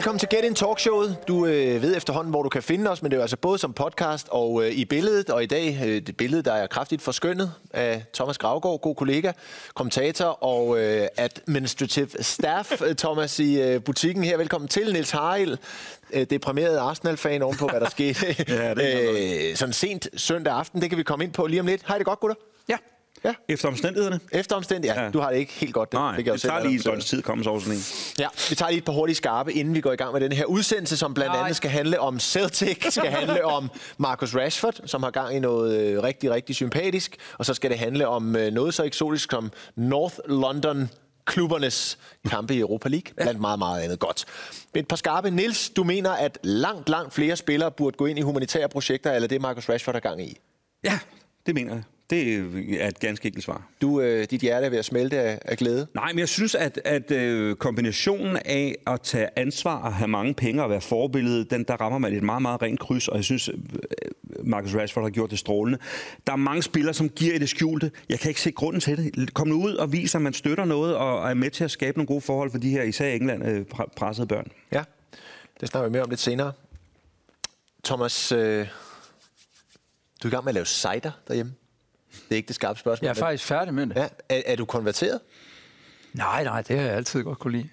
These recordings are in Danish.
Velkommen til Get In Talk Showet. Du øh, ved efterhånden, hvor du kan finde os, men det er jo altså både som podcast og øh, i billedet. Og i dag, øh, det billede, der er kraftigt forskønnet af Thomas Gravgaard, god kollega, kommentator og øh, administrative staff, øh, Thomas, i øh, butikken her. Velkommen til, Niels Harald, øh, deprimeret Arsenal-fan ovenpå, hvad der skete Ja, det er øh, sådan sent søndag aften. Det kan vi komme ind på lige om lidt. Hej det godt, gutter? Ja. Ja. Efter omstændighederne? Efter omstændighed, ja, Ja. du har det ikke helt godt. Nej, fik jeg det selv tager lige et annonceret. døgns tid komme så over sådan en. Ja, vi tager lige et par hurtige skarpe, inden vi går i gang med den her udsendelse, som blandt Nej. andet skal handle om Celtic, skal handle om Marcus Rashford, som har gang i noget øh, rigtig, rigtig sympatisk, og så skal det handle om øh, noget så eksotisk som North London klubbernes kampe i Europa League, blandt meget, meget andet godt. Et par skarpe. Nils, du mener, at langt, langt flere spillere burde gå ind i humanitære projekter, eller det Marcus Rashford har gang i? Ja, det mener jeg. Det er et ganske enkelt svar. Du, øh, dit hjerte er ved at smelte af, af glæde. Nej, men jeg synes, at, at øh, kombinationen af at tage ansvar og have mange penge og være forbillede, den, der rammer man et meget, meget rent kryds, og jeg synes, øh, Marcus Rashford har gjort det strålende. Der er mange spillere, som giver i det skjulte. Jeg kan ikke se grunden til det. Kom nu ud og vis, at man støtter noget og er med til at skabe nogle gode forhold for de her, især England, øh, pre- pressede børn. Ja, det snakker vi mere om lidt senere. Thomas, øh, du er i gang med at lave cider derhjemme. Det er ikke det skarpe spørgsmål. Jeg er faktisk færdig med det. Ja, er, er du konverteret? Nej, nej, det har jeg altid godt kunne lide.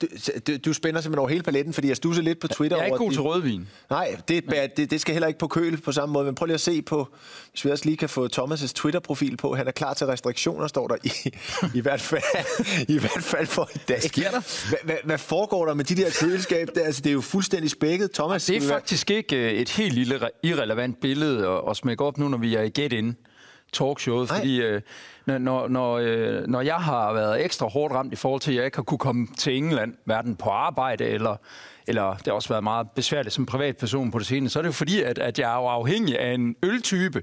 Du, du, du spænder simpelthen over hele paletten, fordi jeg stusser lidt på Twitter Jeg er ikke god de- til rødvin. Nej, det, det, det skal heller ikke på køl på samme måde, men prøv lige at se på, hvis vi også lige kan få Thomas' Twitter-profil på. Han er klar til restriktioner, står der i, i, hvert, fald, i hvert fald for i dag. Hvad sker der? Hvad, hvad, hvad foregår der med de der køleskab? Det, altså, det er jo fuldstændig spækket. Thomas, Det er vi være- faktisk ikke øh, et helt lille re- irrelevant billede at, at smække op nu, når vi er i Get In talkshowet, fordi øh, når, når, når, øh, når jeg har været ekstra hårdt ramt i forhold til, at jeg ikke har kunne komme til England, hverken på arbejde, eller, eller det har også været meget besværligt som privatperson på det seneste, så er det jo fordi, at, at jeg er afhængig af en øltype,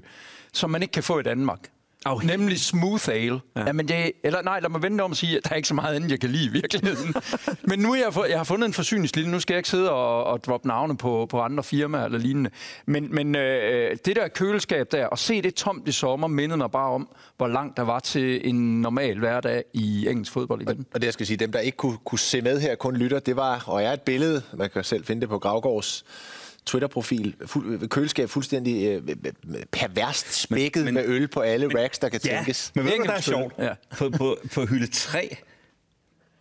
som man ikke kan få i Danmark. Afhængig? Nemlig smooth ale. Ja. Jamen det, eller nej, lad mig vente om at sige, at der er ikke så meget andet, jeg kan lide i virkeligheden. Men nu har jeg, fået, jeg har fundet en forsyningslinje. Nu skal jeg ikke sidde og, og droppe navne på, på andre firmaer eller lignende. Men, men øh, det der køleskab der, og se det tomt i sommer, mindede mig bare om, hvor langt der var til en normal hverdag i engelsk fodbold igen. Og det, jeg skal sige, dem, der ikke kunne, kunne se med her, kun lytter, det var, og er et billede, man kan selv finde det på Gravgårds Twitter-profil, fuld, køleskab fuldstændig øh, perverst spækket men, men- med øl på alle racks, der kan tænkes. men ved du, hvad der er sjovt? Ja. På, på, på hylde 3,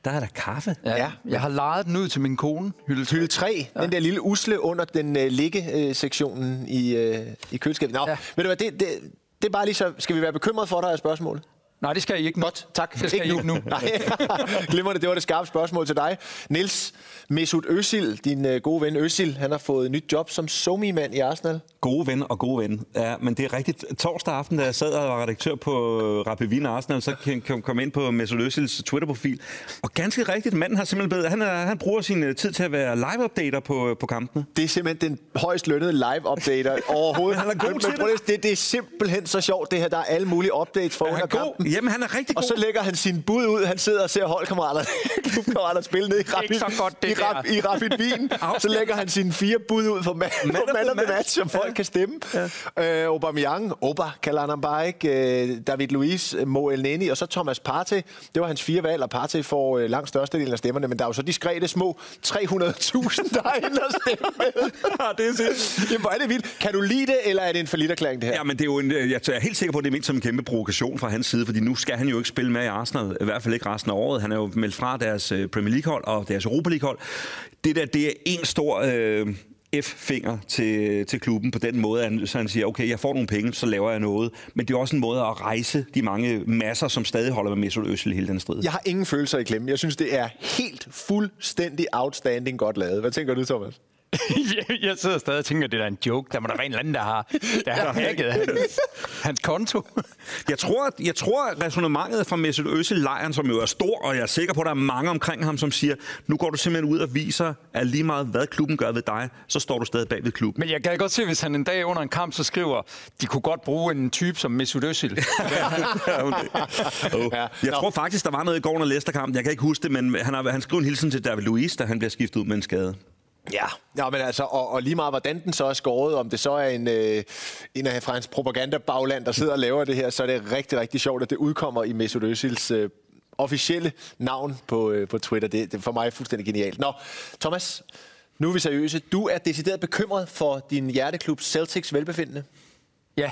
der er der kaffe. Ja, Ja. ja. Jeg har lejet den ud til min kone. Hylde Hylde 3, ja. den der lille usle under den øh, ligge-sektionen i, øh, i køleskabet. Nå, ja. Ja. ved du hvad, det, det, det er bare lige så... Skal vi være bekymret for dig af spørgsmålet? Nej, det skal I ikke nu. Godt, tak. Det skal I ikke nu. Nej, glimrende, det var det skarpe spørgsmål til dig. Niels Mesut Özil, din øh, gode ven Özil, han har fået et nyt job som somi-mand i Arsenal. Gode ven og gode ven. Ja, men det er rigtigt. Torsdag aften, da jeg sad og var redaktør på Rapid Arsenal, så kan- kom, kom ind på Mesut Özils Twitter-profil. Og ganske rigtigt, manden har simpelthen blevet, han, er, han bruger sin øh, tid til at være live-updater på, på kampene. Det er simpelthen den højst lønnede live-updater overhovedet. Han er god Men- til men lige- det. Det er simpelthen så sjovt, det her. Der er alle mulige updates for Er under kampen. Jamen, han er rigtig Og god. så lægger han sin bud ud. Han sidder og ser holdkammerater, klubkammerater spille ned i Rapid, Ikke så godt, det i, Rap, i Rapid Wien. så lægger han sine fire bud ud for man, Man man the of the match. match, som folk kan stemme. Ja. Øh, Aubameyang, Oba kalder han ham bare ikke. Øh, David Luiz, øh, Mo El Neni, og så Thomas Partey. Det var hans fire valg, og Partey får øh, langt størstedelen af stemmerne. Men der er jo så diskrete små 300.000, der er inde og stemme med. Ja, det er sindssygt. Jamen, hvor er det vildt. Kan du lide det, eller er det en forlitterklæring, det her? Ja, men det er jo en, jeg er helt sikker på, at det er ment som en kæmpe provokation fra hans side, fordi nu skal han jo ikke spille med i Arsenal, i hvert fald ikke resten af året. Han er jo meldt fra deres øh, Premier League-hold og deres Europa League-hold. Det der, det er en stor øh, F-finger til, til klubben på den måde, at han, så han siger, okay, jeg får nogle penge, så laver jeg noget. Men det er også en måde at rejse de mange masser, som stadig holder med Mesut Özil i hele den strid. Jeg har ingen følelser i klemme. Jeg synes, det er helt fuldstændig outstanding godt lavet. Hvad tænker du, Thomas? jeg, sidder stadig og tænker, at det er en joke. Der må der være en eller anden, der har, der har hacket hans, hans konto. Jeg tror, jeg tror at resonemanget fra Mesut Özil lejren, som jo er stor, og jeg er sikker på, at der er mange omkring ham, som siger, nu går du simpelthen ud og viser, at lige meget hvad klubben gør ved dig, så står du stadig bag ved klubben. Men jeg kan godt se, hvis han en dag under en kamp så skriver, de kunne godt bruge en type som Mesut Özil. oh. Jeg tror faktisk, der var noget i går under Leicester-kampen. Jeg kan ikke huske det, men han, har, han skrev en hilsen til David Luiz, da han bliver skiftet ud med en skade. Ja, ja men altså, og, og lige meget hvordan den så er skåret, om det så er en, øh, en af hans propaganda-bagland, der sidder og laver det her, så er det rigtig, rigtig sjovt, at det udkommer i Mesut Özils øh, officielle navn på, øh, på Twitter. Det, det er for mig fuldstændig genialt. Nå, Thomas, nu er vi seriøse. Du er decideret bekymret for din hjerteklub Celtics velbefindende. ja.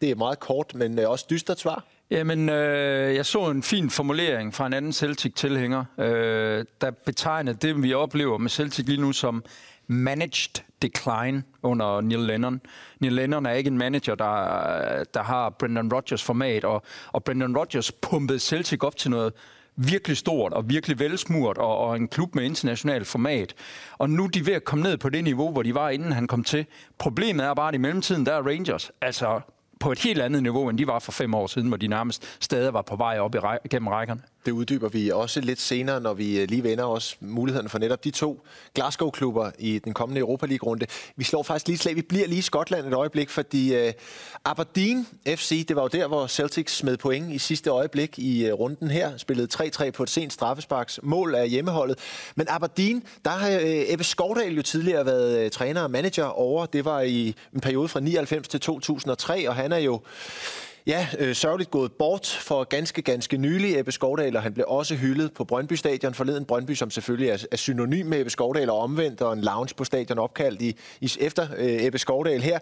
Det er meget kort, men øh, også dystert svar. Jamen, øh, jeg så en fin formulering fra en anden Celtic-tilhænger, øh, der betegnede det, vi oplever med Celtic lige nu som managed decline under Neil Lennon. Neil Lennon er ikke en manager, der, der har Brendan Rodgers format, og, og Brendan Rodgers pumpede Celtic op til noget virkelig stort og virkelig velsmurt, og, og en klub med international format. Og nu er de ved at komme ned på det niveau, hvor de var, inden han kom til. Problemet er bare, at i mellemtiden, der er Rangers. Altså, på et helt andet niveau, end de var for fem år siden, hvor de nærmest stadig var på vej op i ræ- gennem rækkerne. Det uddyber vi også lidt senere, når vi øh, lige vender os muligheden for netop de to Glasgow-klubber i den kommende Europa League-runde. Vi slår faktisk lige slag. Vi bliver lige i Skotland et øjeblik, fordi øh, Aberdeen FC, det var jo der, hvor Celtics smed point i sidste øjeblik i øh, runden her. Spillede 3-3 på et sent straffesparks mål af hjemmeholdet. Men Aberdeen, der har uh, Ebbe Skovdal jo tidligere været træner og manager over. Det var i en periode fra 99 til 2003, og han er jo Ja, øh, sørgeligt gået bort for ganske, ganske nylig Ebbe Skovdal, og han blev også hyldet på Brøndby Stadion forleden. Brøndby, som selvfølgelig er, er synonym med Ebbe Skovdal og omvendt, og en lounge på stadion opkaldt i, i, efter øh, Ebbe Skovdal her.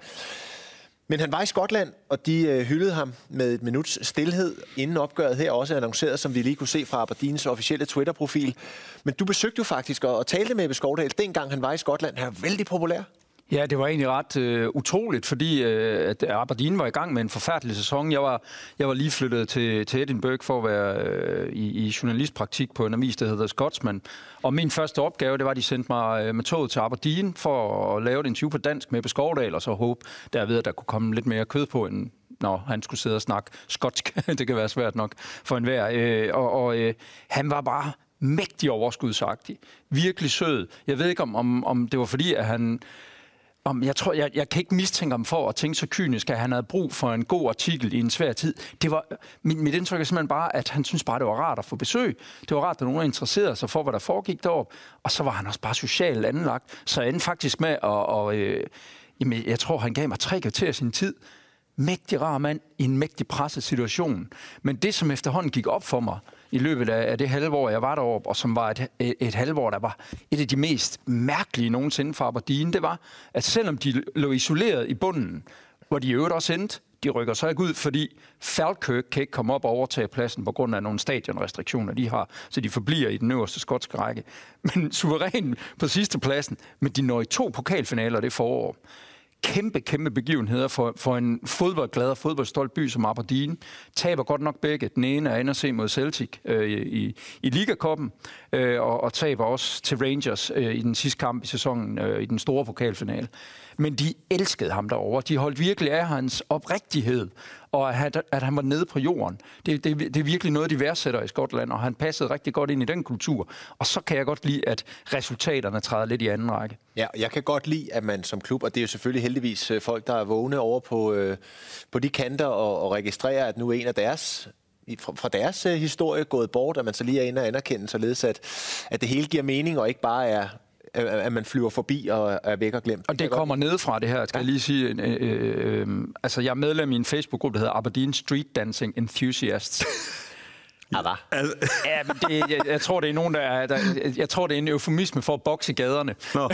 Men han var i Skotland, og de øh, hyldede ham med et minuts stillhed, inden opgøret her også annonceret, som vi lige kunne se fra Aberdeens officielle Twitter-profil. Men du besøgte jo faktisk og, og talte med Ebbe Skovdal, dengang han var i Skotland. Han er vældig populær. Ja, det var egentlig ret øh, utroligt, fordi øh, at Aberdeen var i gang med en forfærdelig sæson. Jeg var, jeg var lige flyttet til, til Edinburgh for at være øh, i, i journalistpraktik på en avis, der hedder Scotsman. Og min første opgave, det var, at de sendte mig øh, med toget til Aberdeen for at lave et interview på dansk med Beskovdal, og så håbe derved, at der kunne komme lidt mere kød på, end når han skulle sidde og snakke skotsk. det kan være svært nok for enhver. Øh, og og øh, han var bare mægtig overskudsagtig. Virkelig sød. Jeg ved ikke, om, om, om det var fordi, at han om, jeg, tror, jeg, jeg kan ikke mistænke ham for at tænke så kynisk, at han havde brug for en god artikel i en svær tid. Det var, mit, mit indtryk er simpelthen bare, at han synes bare, det var rart at få besøg. Det var rart, at nogen interesserede sig for, hvad der foregik deroppe. Og så var han også bare socialt anlagt. Så jeg endte faktisk med at... Og, øh, jamen, jeg tror, han gav mig tre kvarter af sin tid. Mægtig rar mand i en mægtig presset situation. Men det, som efterhånden gik op for mig, i løbet af, det halvår, jeg var deroppe, og som var et, et, et halvår, der var et af de mest mærkelige nogensinde for Aberdeen, det var, at selvom de lå isoleret i bunden, hvor de i øvrigt også endte, de rykker så ikke ud, fordi Falkirk kan ikke komme op og overtage pladsen på grund af nogle stadionrestriktioner, de har, så de forbliver i den øverste skotske række. Men suveræn på sidste pladsen, men de når i to pokalfinaler det forår kæmpe, kæmpe begivenheder for, for en fodboldglad og fodboldstolt by som Aberdeen. Taber godt nok begge. Den ene er se mod Celtic øh, i, i Ligakoppen, øh, og, og taber også til Rangers øh, i den sidste kamp i sæsonen øh, i den store pokalfinale. Men de elskede ham derovre. De holdt virkelig af hans oprigtighed, og at, at han var nede på jorden. Det, det, det er virkelig noget, de værdsætter i Skotland, og han passede rigtig godt ind i den kultur. Og så kan jeg godt lide, at resultaterne træder lidt i anden række. Ja, jeg kan godt lide, at man som klub, og det er jo selvfølgelig heldigvis øh, folk, der er vågne over på, øh, på de kanter og, og registrerer, at nu er en af deres fra deres øh, historie gået bort, at man så lige er inde og anerkende, således at, at det hele giver mening, og ikke bare er at man flyver forbi og er væk og glemt. Og det kommer ned fra det her, skal ja. jeg lige sige. Øh, øh, øh, altså, jeg er medlem i en Facebook-gruppe, der hedder Aberdeen Street Dancing Enthusiasts. Ja, hvad? ja, men det, jeg, jeg, tror, det er nogen, der, er, der jeg tror, det er en eufemisme for at bokse i gaderne. No.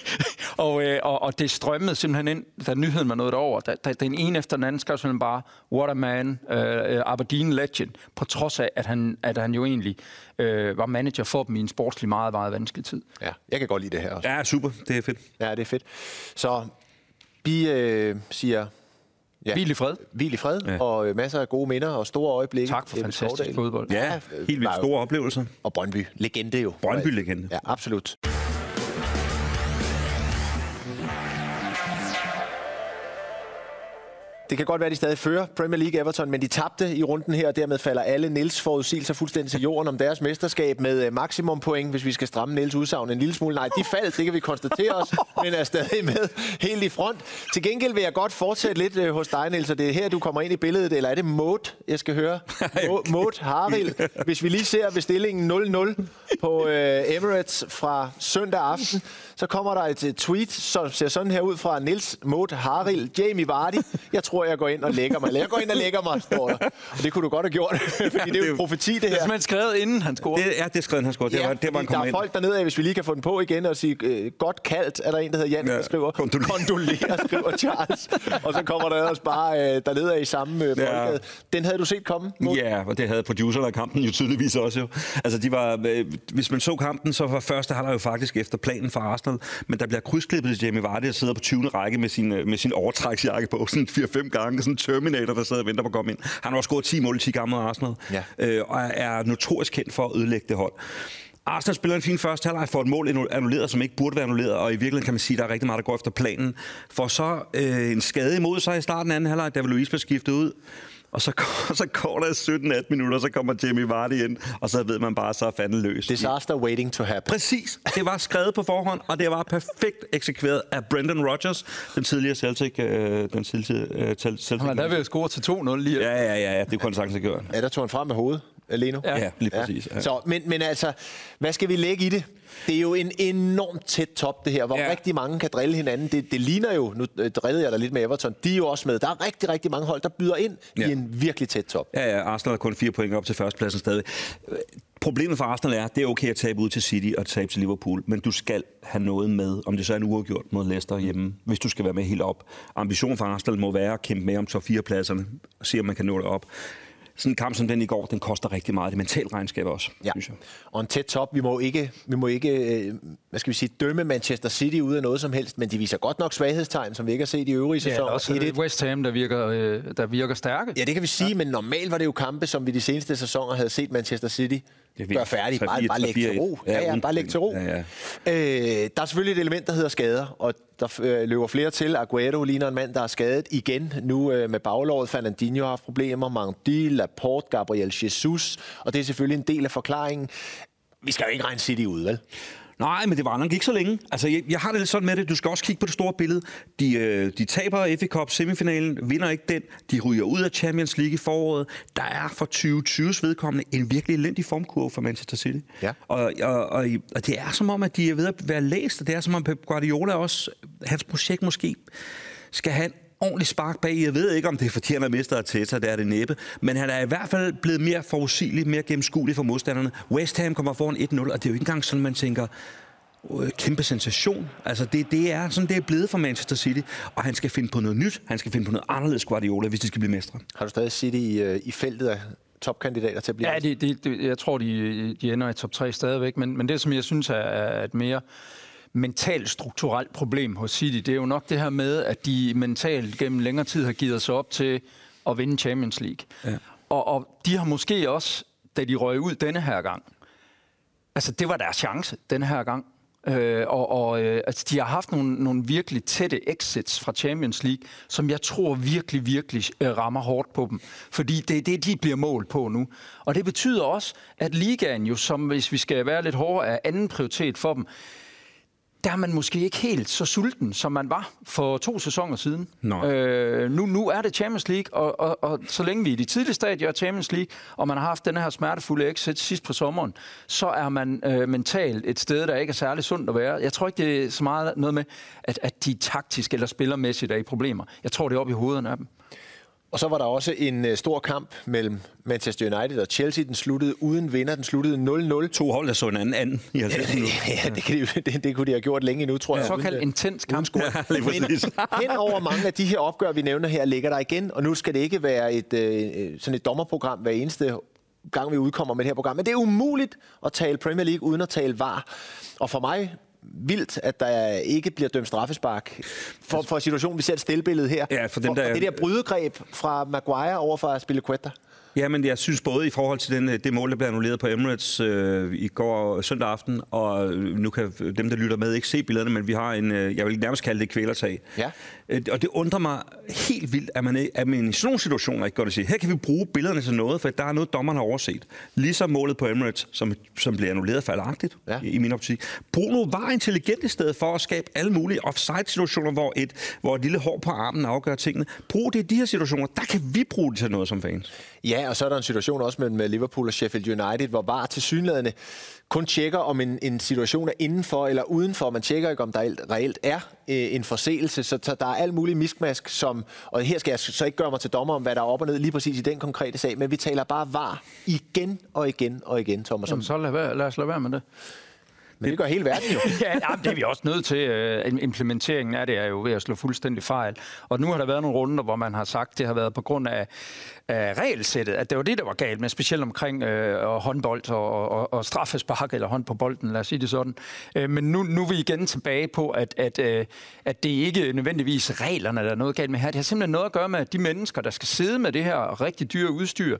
og, øh, og, og det strømmede simpelthen ind, da nyheden var noget over. Da, da, den ene efter den anden skrev simpelthen bare, what a man, uh, Aberdeen legend, på trods af, at han, at han jo egentlig uh, var manager for dem i en sportslig meget, meget vanskelig tid. Ja, jeg kan godt lide det her også. Ja, super. Det er fedt. Ja, det er fedt. Så vi øh, siger Ja. Hvil i fred. Hvil i fred, ja. og øh, masser af gode minder og store øjeblikke. Tak for fantastisk fodbold. Ja, helt vildt store oplevelser. Og Brøndby, legende jo. Brøndby-legende. Ja, absolut. Det kan godt være, at de stadig fører Premier League Everton, men de tabte i runden her, og dermed falder alle Nils forudsigelser fuldstændig til jorden om deres mesterskab med øh, maksimum point, hvis vi skal stramme Nils udsagn en lille smule. Nej, de faldt, det kan vi konstatere os, men er stadig med helt i front. Til gengæld vil jeg godt fortsætte lidt øh, hos dig, Niels, og det er her, du kommer ind i billedet, eller er det Mode, jeg skal høre? Mo- Mode Haril. Hvis vi lige ser ved stillingen 0-0 på øh, Emirates fra søndag aften, så kommer der et tweet, som ser sådan her ud fra Nils Mode Haril, Jamie Vardy. Jeg tror, jeg går ind og lægger mig. Eller jeg går ind og lægger mig, står der. Og det kunne du godt have gjort, fordi det er jo en profeti, det Det er her. simpelthen skrevet, inden han scorede. Det, ja, det skrev han, han scorede. Det var, det var, der kom er ind. folk dernede af, hvis vi lige kan få den på igen og sige, øh, godt kaldt, er der en, der hedder Jan, Ja, der skriver, kondolerer. kondolerer, skriver Charles. og så kommer der ellers bare øh, dernede af i samme øh, Ja. Den havde du set komme? Mo? Ja, og det havde producerne af kampen jo tydeligvis også. Jo. Altså, de var, øh, hvis man så kampen, så var første halvleg jo faktisk efter planen for Arsenal, men der bliver krydsklippet til Jamie Vardy, der sidder på 20. række med sin, øh, med sin overtræksjakke på, sådan 4-5 gange, sådan en Terminator, der sidder og venter på at komme ind. Han har også scoret 10 mål i 10 gange mod Arsenal, Ja. øh, og er notorisk kendt for at ødelægge det hold. Arsenal spiller en fin første halvleg, får et mål annulleret, som ikke burde være annulleret, og i virkeligheden kan man sige, at der er rigtig meget, der går efter planen. For så øh, en skade imod sig i starten af anden halvleg, David Luiz bliver skiftet ud, og så, går- så går der 17-18 minutter, og så kommer Jamie Vardy ind, og så ved man bare, så er fanden løs. Disaster waiting to happen. Præcis. Det var skrevet på forhånd, og det var perfekt eksekveret af Brendan Rodgers, den tidligere Celtic. Øh, den tidligere øh, Celtic. Han er der ved at score til 2-0 lige. Ja, ja, ja, ja, det kunne han sagtens have gjort. Ja, der tog han frem med hovedet, Leno. Ja. Ja, lige præcis. Ja. Så, men, men altså, hvad skal vi lægge i det? Det er jo en enormt tæt top, det her, hvor ja. Rigtig mange kan drille hinanden. Det, det ligner jo, nu øh, drillede jeg dig lidt med Everton, de er jo også med. Der er rigtig, rigtig mange hold, der byder ind ja. i en virkelig tæt top. Ja, ja, Arsenal har kun fire point op til førstepladsen stadig. Problemet for Arsenal er, at det er okay at tabe ud til City og tabe til Liverpool, men du skal have noget med, om det så er en uafgjort mod Leicester hjemme, hvis du skal være med helt op. Ambitionen for Arsenal må være at kæmpe med om top 4 pladserne og se, om man kan nå det op. Sådan en kamp som den i går, den koster rigtig meget. Det mentalt regnskab også, Ja. synes jeg. Og en tæt top. Vi må ikke, vi må ikke øh, hvad skal vi sige, dømme Manchester City ud af noget som helst, men de viser godt nok svaghedstegn, som vi ikke har set i øvrige Ja, sæsoner. også 1-1. West Ham, der virker, øh, der virker stærke. Ja, det kan vi sige, ja. men normalt var det jo kampe, som vi de seneste sæsoner havde set Manchester City Gøre færdigt. Bare, 3-4, bare lægge til ro. 3-4-1. Ja, ja, Ja, bare lægge til ro. ja, Øh, der er selvfølgelig et element, der hedder skader, og der øh, løber flere til. Aguero ligner en mand, der er skadet igen. Nu øh, med baglåret. Fernandinho har haft problemer. Mangdi, Laporte, Gabriel Jesus. Og det er selvfølgelig en del af forklaringen. Vi skal jo ikke regne City ud, vel? Nej, men det var nok ikke så længe. Altså, jeg, jeg har det lidt sådan med det. Du skal også kigge på det store billede. De, øh, de taber FA Cup semifinalen, vinder ikke den. De ryger ud af Champions League i foråret. Der er for 2020's vedkommende en virkelig elendig formkurve for Manchester City. Ja. Og, og, og, og det er som om, at de er ved at være læst, og det er som om Pep Guardiola også, hans projekt måske skal have en ordentlig spark bag. Jeg ved ikke, om det er fordi, han har mistet Arteta, det er det næppe. Men han er i hvert fald blevet mere forudsigelig, mere gennemskuelig for modstanderne. West Ham kommer foran 1-0, og det er jo ikke engang sådan, man tænker, øh, kæmpe sensation. Altså, det, det er sådan, det er blevet for Manchester City. Og han skal finde på noget nyt. Han skal finde på noget anderledes Guardiola, hvis de skal blive mestre. Har du stadig City i, øh, i feltet af topkandidater til at blive Ja, det, det, det, jeg tror, de, de ender i top 3 stadigvæk. Men, men det, som jeg synes er, er et mere mentalt strukturelt problem hos City, det er jo nok det her med, at de mentalt gennem længere tid har givet sig op til at vinde Champions League. Ja. Og, og de har måske også, da de røg ud denne her gang, altså det var deres chance denne her gang. Øh, og og øh, altså, de har haft nogle, nogle virkelig tætte exits fra Champions League, som jeg tror virkelig, virkelig øh, rammer hårdt på dem. Fordi det er det, de bliver målt på nu. Og det betyder også, at ligaen jo, som hvis vi skal være lidt hårdere, er anden prioritet for dem, der er man måske ikke helt så sulten, som man var for to sæsoner siden. Nej. Øh, nu, nu er det Champions League, og, og, og så længe vi er i de tidlige stadier af Champions League, og man har haft den her smertefulde exit sidst på sommeren, så er man øh, mentalt et sted, der ikke er særlig sundt at være. Jeg tror ikke, det er så meget noget med, at, at de taktisk eller spillermæssigt er i problemer. Jeg tror, det er oppe i hovederne af dem. Og så var der også en øh, stor kamp mellem Manchester United og Chelsea. Den sluttede uden vinder. Den sluttede 0-0. To hold, der så en anden anden i 90 minutter. Ja, det, kan de, det, det kunne de have gjort længe endnu, tror jeg. Såkaldt uden, øh, intens kamp. Ja, lige præcis. Hen over mange af de her opgør, vi nævner her, ligger der igen. Og nu skal det ikke være et, øh, sådan et dommerprogram hver eneste gang, vi udkommer med det her program. Men det er umuligt at tale Premier League uden at tale VAR. Og for mig vildt, at der ikke bliver dømt straffespark for, for situationen. Vi ser et stillbillede her. Ja, for dem, for, der- for det der brydegreb fra Maguire over for Aspilicueta. Ja, men jeg synes både i forhold til den, øh, det mål, der blev annulleret på Emirates øh, i går søndag aften, og øh, nu kan dem, der lytter med, ikke se billederne, men vi har en, øh, jeg vil nærmest kalde det et kvælertag. Ja. Og det undrer mig helt vildt, at man, at man i sådan nogle situationer ikke godt at sige, her kan vi bruge billederne til noget, for der er noget, dommerne har overset. Ligesom målet på Emirates, som, som blev annulleret fejlagtigt, Ja. i, i min optik. Brug nu var intelligent i stedet for at skabe alle mulige offside-situationer, hvor et, hvor et lille hår på armen afgør tingene. Brug det i de her situationer. Der kan vi bruge det til noget som fans. Ja, og så er der en situation også mellem øh, Liverpool og Sheffield United, hvor VAR til synlædende kun tjekker, om en, en situation er indenfor eller udenfor. Man tjekker ikke, om der reelt- reelt er øh, en forseelse, så, så der er alt muligt miskmask, som, og her skal jeg så ikke gøre mig til dommer om, hvad der er op og ned lige præcis i den konkrete sag, men vi taler bare VAR igen og igen og igen, Thomas. Jamen, så lad, være, lad os lade være med det. Men det gør hele verden jo. ja, jamen, det er vi også nødt til. Øh, Implementeringen af det er jo ved at slå fuldstændig fejl. Og nu har der været nogle runder, hvor man har sagt, at det har været på grund af, af regelsættet, at det var det, der var galt med, specielt omkring øh, håndbold og, og, og straffespark eller hånd på bolden, lad os sige det sådan. Øh, men nu, nu er vi igen tilbage på, at, at, øh, at det ikke nødvendigvis reglerne, der er noget galt med her. Det har simpelthen noget at gøre med, at de mennesker, der skal sidde med det her rigtig dyre udstyr,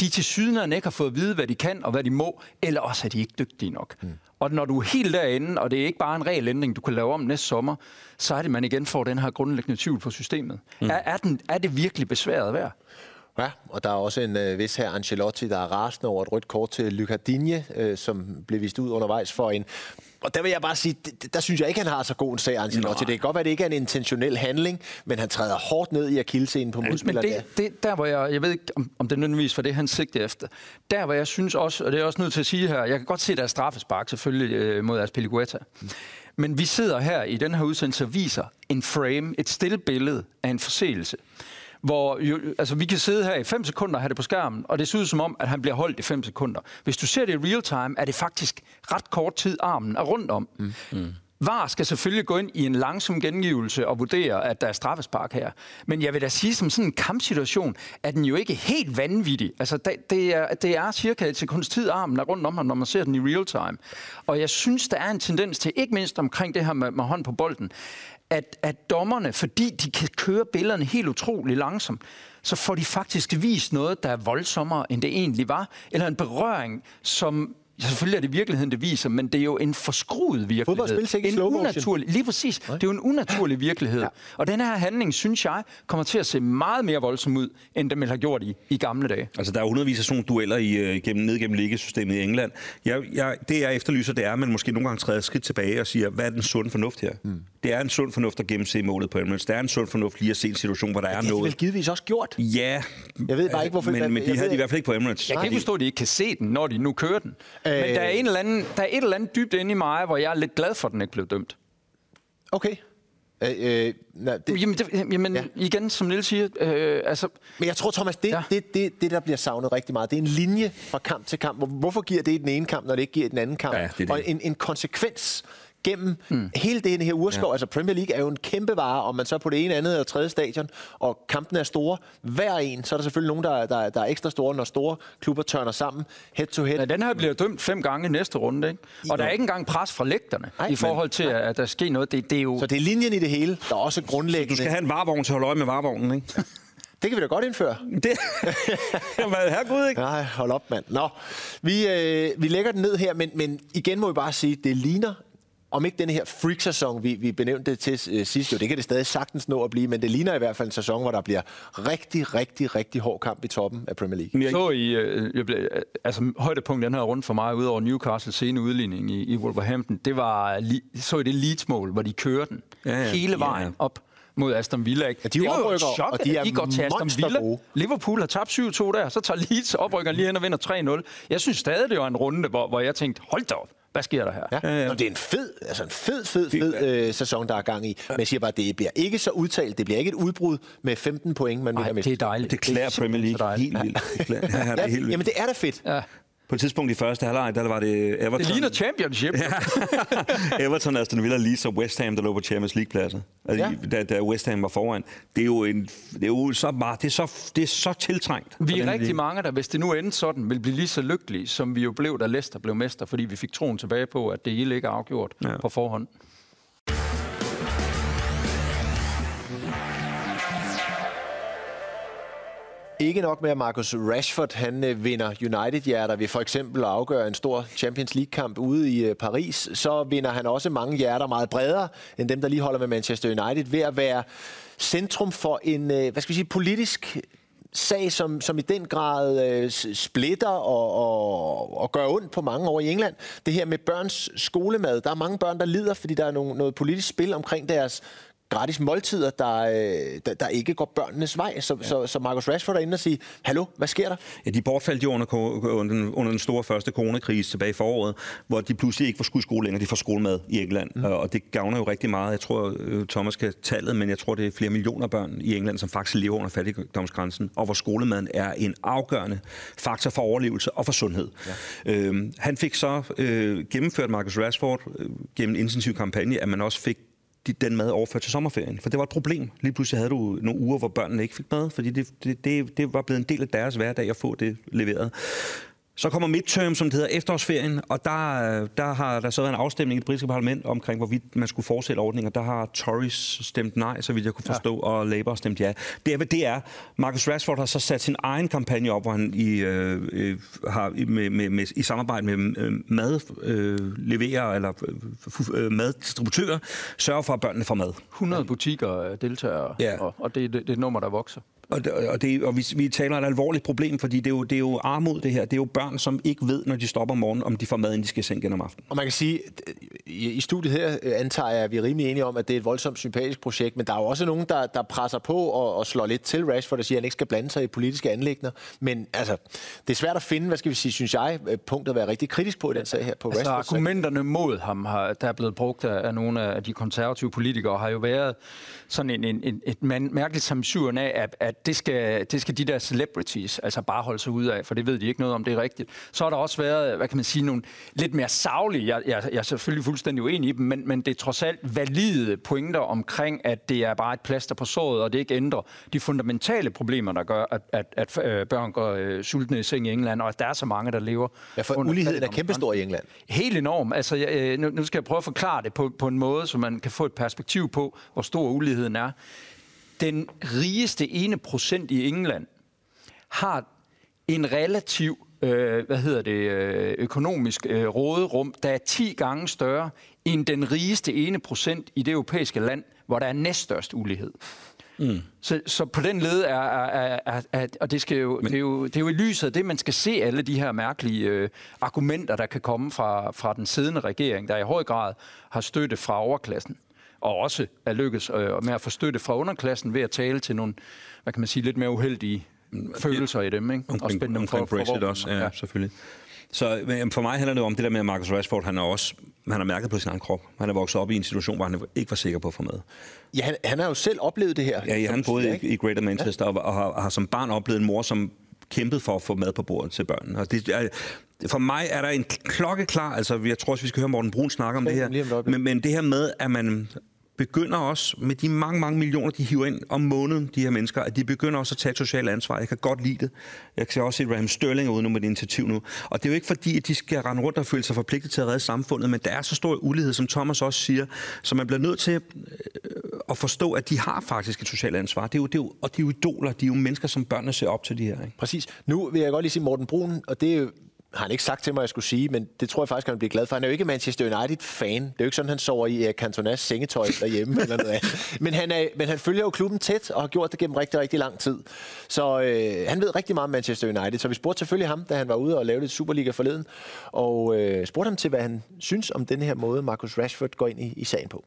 de til sydenerne ikke har fået at vide, hvad de kan og hvad de må, eller også er de ikke dygtige nok. Mm. Og når du er helt derinde, og det er ikke bare en regelændring, du kan lave om næste sommer, så er det, man igen får den her grundlæggende tvivl på systemet. Mm. Er, er, den, er det virkelig besværet værd? Ja, og der er også en øh, vis her Ancelotti, der er rasende over et rødt kort til Luca Digne, øh, som blev vist ud undervejs for en... Og der vil jeg bare sige, der synes jeg ikke, han har så god en sag, Ancelotti. Det kan godt være, det ikke er en intentionel handling, men han træder hårdt ned i akillescenen på Men modspilleren. der. det, det, der hvor jeg, jeg ved ikke, om, om det nødvendigvis var det, han sigtede efter. Der hvor jeg synes også, og det er jeg også nødt til at sige her, jeg kan godt se, at der er straffespark selvfølgelig øh, mod Aspilicueta. Men vi sidder her i den her udsendelse og viser en frame, et stille billede af en forseelse. Hvor jo, altså, vi kan sidde her i 5 sekunder og have det på skærmen, og det ser ud som om, at han bliver holdt i 5 sekunder. Hvis du ser det i real time, er det faktisk ret kort tid, armen er rundt om. Mm. Mm. VAR skal selvfølgelig gå ind i en langsom gengivelse og vurdere, at der er straffespark her. Men jeg vil da sige, som sådan en kampsituation, er den jo ikke helt vanvittig. Altså, det, det, er, det er cirka et sekunds tid, armen er rundt om ham, når man ser den i real time. Og jeg synes, der er en tendens til, ikke mindst omkring det her med, med hånd på bolden, at, at dommerne, fordi de kan køre billederne helt utrolig langsomt, så får de faktisk vist noget, der er voldsommere, end det egentlig var. Eller en berøring, som Ja, selvfølgelig er det virkeligheden, det viser, men det er jo en forskruet virkelighed. Fodbold spilles ikke i en slow motion. unaturlig, Lige præcis. Det er jo en unaturlig virkelighed. Ja. Og den her handling, synes jeg, kommer til at se meget mere voldsom ud, end den ville have gjort i, i gamle dage. Altså, der er undervis af sådan nogle dueller i, øh, gennem, ned gennem ligasystemet i England. Jeg, jeg, det, jeg efterlyser, det er, at man måske nogle gange træder et skridt tilbage og siger, hvad er den sunde fornuft her? Mm. Det er en sund fornuft at gennemse målet på Emirates. Det er en sund fornuft lige at se en situation, hvor der er Det har de vel noget. givetvis også gjort. Ja. Jeg ved bare ikke, hvorfor- Men, men de havde de i hvert fald ikke på Emirates. Jeg kan ikke forstå, at de ikke kan se den, når de nu kører den. Øh... Men Øh. der er, en eller anden, der er et eller andet dybt inde i mig, hvor jeg er lidt glad for, at den ikke blev dømt. Okay. Øh, øh, nej, det, Jamen, det, jamen Ja. igen, som Niels siger, øh, altså, Men jeg tror, Thomas, det, ja. Det, det, det, der bliver savnet rigtig meget, det er en linje fra kamp til kamp. Hvor- Hvorfor giver det i den ene kamp, når det ikke giver i den anden kamp? Ja, det det. Og en, en konsekvens gennem mm. hele det her urskov. Ja. Altså Premier League er jo en kæmpe vare, om man så er på det ene, andet eller tredje stadion, og kampen er store. Hver en, så er der selvfølgelig nogen, der, er- der, er- der er ekstra store, når store klubber tørner sammen head to head. ja, den her bliver dømt fem gange i næste runde, ikke? Og der er ikke engang pres fra lægterne Nej, i forhold til, at, at der sker noget. Det, det er jo... Så det er linjen i det hele, der er også grundlæggende. Du skal have en varvogn til at holde øje med varvognen, ikke? Det kan vi da godt indføre. Det... Jamen, herregud, ikke? Nej, hold op, mand. Nå, vi, øh, vi lægger den ned her, men, men igen må vi bare sige, det ligner om ikke den her freak-sæson, vi, vi benævnte det til øh, sidst, jo, det kan det stadig sagtens nå at blive, men det ligner i hvert fald en sæson, hvor der bliver rigtig, rigtig, rigtig hård kamp i toppen af Premier League. Jeg- så i, øh, jeg blev, øh, altså højdepunkt den her runde for mig, udover Newcastle sene udligning i, i Wolverhampton, det var, så i det Leeds-mål, hvor de kører den Ja, ja. hele vejen Ja, op mod Aston Villa. ikke? Ja, de er Det oprykker, chok, og de er de går til Aston Villa. Liverpool har tabt 7-2 der, så tager Leeds oprykker lige hen og vinder 3-0. Jeg synes stadig, det var en runde, hvor, hvor jeg tænkte, hold da op, hvad sker der her? Ja, ja, ja. Det er en fed, altså en fed, fed, fed øh, sæson, der er gang i. Men jeg siger bare, det bliver ikke så udtalt. Det bliver ikke et udbrud med 15 point, man Ej, vinder med. det er dejligt. Det klæder er Premier League helt vildt. Ja, ja, det er helt vildt. Jamen, det er da fedt. Ja. På et tidspunkt i første halvleg, der var det Everton. Det ligner championship. Ja. Everton, Aston Villa, Leeds og West Ham, der lå på Champions League-pladser. Altså, ja. da, da, West Ham var foran. Det er jo, en, det er jo så, meget, det er så, det er så tiltrængt. Vi er rigtig lige. mange, der hvis det nu endte sådan, vil blive lige så lykkelige, som vi jo blev, da Leicester blev mester, fordi vi fik troen tilbage på, at det hele ikke er afgjort ja. på forhånd. Ikke nok med, at Marcus Rashford han øh, vinder United-hjerter ved for eksempel at afgøre en stor Champions League-kamp ude i øh, Paris, så vinder han også mange hjerter meget bredere end dem, der lige holder med Manchester United, ved at være centrum for en øh, hvad skal vi sige, politisk sag, som, som i den grad øh, splitter og, og, og gør ondt på mange over i England. Det her med børns skolemad. Der er mange børn, der lider, fordi der er nogle, noget politisk spil omkring deres gratis måltider, der, øh, der, der ikke går børnenes vej. Så, ja. så, så Marcus Rashford er inde og sige, hallo, hvad sker der? Ja, de bortfaldt jo under, under, den, under den store første coronakrise tilbage i foråret, hvor de pludselig ikke får skulle skole længere, de får skolemad i England. Mm. Og det gavner jo rigtig meget. Jeg tror, øh, Thomas kan tallet, men jeg tror, det er flere millioner børn i England, som faktisk lever under fattigdomsgrænsen, og hvor skolemaden er en afgørende faktor for overlevelse og for sundhed. Ja. Øhm, han fik så øh, gennemført Marcus Rashford øh, gennem en intensiv kampagne, at man også fik den mad overført til sommerferien. For det var et problem. Lige pludselig havde du nogle uger, hvor børnene ikke fik mad, fordi det, det, det, det var blevet en del af deres hverdag at få det leveret. Så kommer midterm, som det hedder efterårsferien, og der, der har der så været en afstemning i det britiske parlament omkring, hvorvidt man skulle fortsætte ordningen, der har Tories stemt nej, så vidt jeg kunne forstå, ja. og Labour stemt ja. Det er, hvad det er. Marcus Rashford har så sat sin egen kampagne op, hvor han i, øh, øh har, med, med, med, i samarbejde med øh, madleverer øh, eller øh, øh, maddistributører sørger for, at børnene får mad. 100 butikker deltager, ja. og, og det, det, det er et nummer, der vokser. Og, og, det, og vi, vi taler om et alvorligt problem, fordi det er, jo, det er jo armod, det her. Det er jo børn, som ikke ved, når de stopper om morgenen, om de får mad, inden de skal seng gennem aftenen. Og man kan sige, i, i studiet her øh, antager jeg, at vi er rimelig enige om, at det er et voldsomt sympatisk projekt, men der er jo også nogen, der, der presser på og, og slår lidt til Rashford og siger, at han ikke skal blande sig i politiske anlægner. Men altså, det er svært at finde, hvad skal vi sige, synes jeg, øh, punkt at være rigtig kritisk på i den sag her på altså, Rashford. argumenterne mod ham, har, der er blevet brugt af nogle af de konservative politikere, har jo været sådan en, en, en, et mærkeligt samsyn af, at, at det, skal, det skal de der celebrities altså bare holde sig ud af, for det ved de ikke noget om, det er rigtigt. Så har der også været, hvad kan man sige, nogle lidt mere savlige, jeg, jeg, jeg er selvfølgelig fuldstændig uenig i dem, men, men det er trods alt valide pointer omkring, at det er bare et plaster på såret, og det ikke ændrer de fundamentale problemer, der gør, at, at, at øh, børn går øh, sultne i seng i England, og at der er så mange, der lever Ja, for uligheden er kæmpestor i England. Helt enorm. Altså, jeg, øh, nu, nu skal jeg prøve at forklare det på, på en måde, så man kan få et perspektiv på, hvor stor uligheden er. Den rigeste ene procent i England har en relativ øh, hvad hedder det, øh, økonomisk øh, råderum, der er 10 gange større end den rigeste ene procent i det europæiske land, hvor der er næststørst ulighed. Mm. Så, så på den led er, er, er, er og det, skal jo, Men... det, er jo, det er jo i lyset af det, man skal se alle de her mærkelige øh, argumenter, der kan komme fra, fra den siddende regering, der i høj grad har støtte fra overklassen og også er lykkes øh, med at få støtte fra underklassen ved at tale til nogle, hvad kan man sige, lidt mere uheldige følelser i dem, ikke? Omkring, og spænde dem for, Brexit for også, ja, ja, selvfølgelig. Så men for mig handler det om det der med, at Marcus Rashford, han er også han har mærket på sin egen krop. Han er vokset op i en situation, hvor han ikke var sikker på at få med. Ja, han, han har jo selv oplevet det her. Ja, ja han boede i, i Greater Manchester ja. og, og, har, og har som barn oplevet en mor, som kæmpede for at få mad på bordet til børnene. Og det er, for mig er der en klokkeklar, altså jeg tror også, vi skal høre Morten Brun snakke om det her, men, men det her med, at man begynder også, med de mange, mange millioner, de hiver ind om måneden, de her mennesker, at de begynder også at tage et socialt ansvar. Jeg kan godt lide det. Jeg kan også se, at Raheem Sterling er ude nu med det initiativ nu. Og det er jo ikke fordi, at de skal rende rundt og føle sig forpligtet til at redde samfundet, men der er så stor ulighed, som Thomas også siger, så man bliver nødt til øh, at forstå, at de har faktisk et socialt ansvar. Det er jo, det er jo, og de er jo idoler, de er jo mennesker, som børnene ser op til de her. Ikke? Præcis. Nu vil jeg godt lige sige Morten Brun, og det er jo har han ikke sagt til mig, at jeg skulle sige, men det tror jeg faktisk, han bliver glad for. Han er jo ikke Manchester United-fan. Det er jo ikke sådan, han sover i øh, uh, Cantonas sengetøj derhjemme eller noget andet. Men han, er, men han følger jo klubben tæt og har gjort det gennem rigtig, rigtig lang tid. Så øh, han ved rigtig meget om Manchester United. Så vi spurgte selvfølgelig ham, da han var ude og lavede et Superliga forleden, og øh, spurgte ham til, hvad han synes om den her måde, Marcus Rashford går ind i, i sagen på.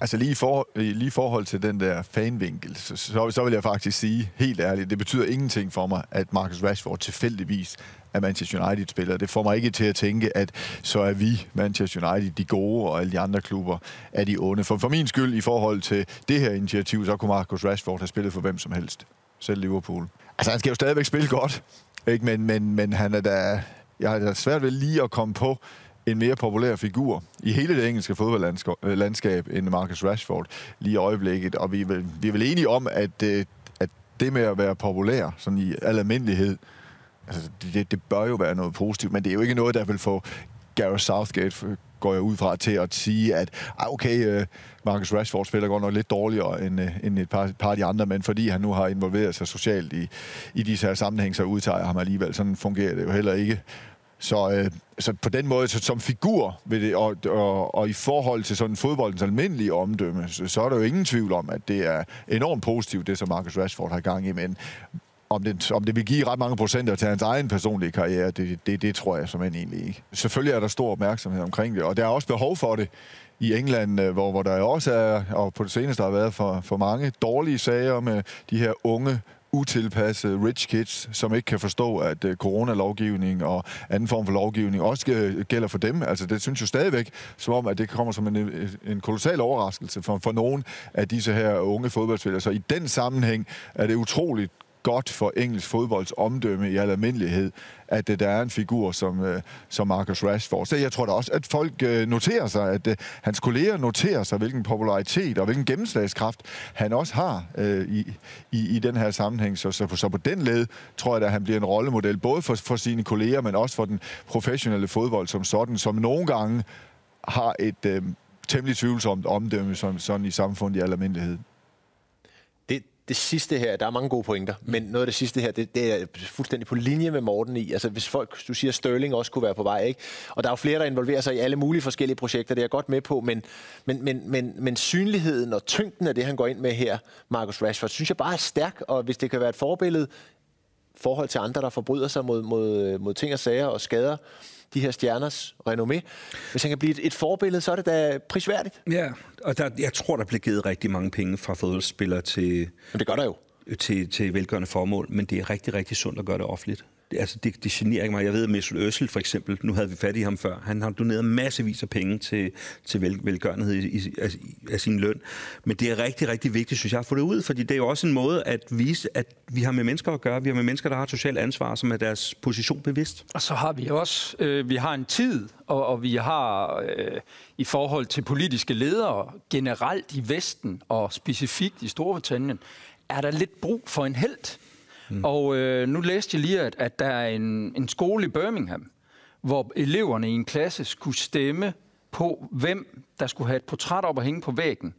Altså lige i, for, lige forhold til den der fanvinkel, så, så, så vil jeg faktisk sige helt ærligt, det betyder ingenting for mig, at Marcus Rashford tilfældigvis er Manchester United-spiller. Det får mig ikke til at tænke, at så er vi, Manchester United, de gode, og alle de andre klubber er de onde. For, for min skyld, i forhold til det her initiativ, så kunne Marcus Rashford have spillet for hvem som helst. Selv Liverpool. Altså, han skal jo stadigvæk spille godt, ikke? Men, men, men han er da jeg har svært ved lige at komme på en mere populær figur i hele det engelske fodboldlandskab øh, end Marcus Rashford lige i øjeblikket. Og vi er vel, vi er vel enige om, at, øh, at det med at være populær, sådan i al almindelighed, altså det, det bør jo være noget positivt, men det er jo ikke noget, der vil få Gareth Southgate øh, går jeg ud fra til at sige, at ah, okay, Marcus Rashford spiller godt nok lidt dårligere end, end et par, par af de andre, men fordi han nu har involveret sig socialt i, i disse her sammenhæng, så udtager ham alligevel. Sådan fungerer det jo heller ikke. Så, øh, så på den måde, så, som figur ved det, og, og, og i forhold til sådan fodboldens almindelige omdømme, så, så er der jo ingen tvivl om, at det er enormt positivt, det som Marcus Rashford har gang i, men om det, om det vil give ret mange procenter til hans egen personlige karriere, det, det, det tror jeg som egentlig ikke. Selvfølgelig er der stor opmærksomhed omkring det, og der er også behov for det i England, øh, hvor, hvor der også er, og på det seneste har været for, for mange dårlige sager med de her unge utilpassede rich kids, som ikke kan forstå, at øh, coronalovgivning og anden form for lovgivning også øh, gælder for dem. Altså, det synes jo stadigvæk, som om, at det kommer som en, øh, en kolossal overraskelse for, for nogen af disse her unge fodboldspillere. Så i den sammenhæng er det utroligt godt for engelsk fodbolds omdømme i al almindelighed, at uh, der er en figur som, uh, som Marcus Rashford. Så jeg tror da også, at folk uh, noterer sig, at uh, hans kolleger noterer sig, hvilken popularitet og hvilken gennemslagskraft han også har uh, i, i, i den her sammenhæng. Så, så, så på den led tror jeg, at han bliver en rollemodel, både for, for sine kolleger, men også for den professionelle fodbold som sådan, som nogle gange har et uh, temmelig tvivlsomt omdømme som, sådan i samfundet i al almindelighed det sidste her, der er mange gode pointer, men noget af det sidste her, det, det er fuldstændig på linje med Morten i. Altså hvis folk, du siger, Sterling også kunne være på vej, ikke? Og der er jo flere, der involverer sig i alle mulige forskellige projekter, det er jeg godt med på, men, men, men, men, men synligheden og tyngden af det, han går ind med her, Marcus Rashford, synes jeg bare er stærk, og hvis det kan være et forbillede forhold til andre, der forbryder sig mod, mod, mod ting og sager og skader, de her stjerners renommé. Hvis han kan blive et, et forbillede, så er det da prisværdigt. Ja, og der, jeg tror, der bliver givet rigtig mange penge fra fodboldspillere til... Men det gør der jo. Til, til velgørende formål, men det er rigtig, rigtig sundt at gøre det offentligt altså, det, det generer ikke mig. Jeg ved, at Mesut Özil for eksempel, nu havde vi fat i ham før, han har doneret massevis af penge til, til vel, velgørenhed i, i, af, af sin løn. Men det er rigtig, rigtig vigtigt, synes jeg, at få det ud, fordi det er jo også en måde at vise, at vi har med mennesker at gøre. Vi har med mennesker, der har et socialt ansvar, som er deres position bevidst. Og så har vi også, øh, vi har en tid, og, og vi har øh, i forhold til politiske ledere generelt i Vesten, og specifikt i Storbritannien, er der lidt brug for en held Mm. Og øh, nu læste jeg lige, at, at der er en, en skole i Birmingham, hvor eleverne i en klasse skulle stemme på, hvem der skulle have et portræt op og hænge på væggen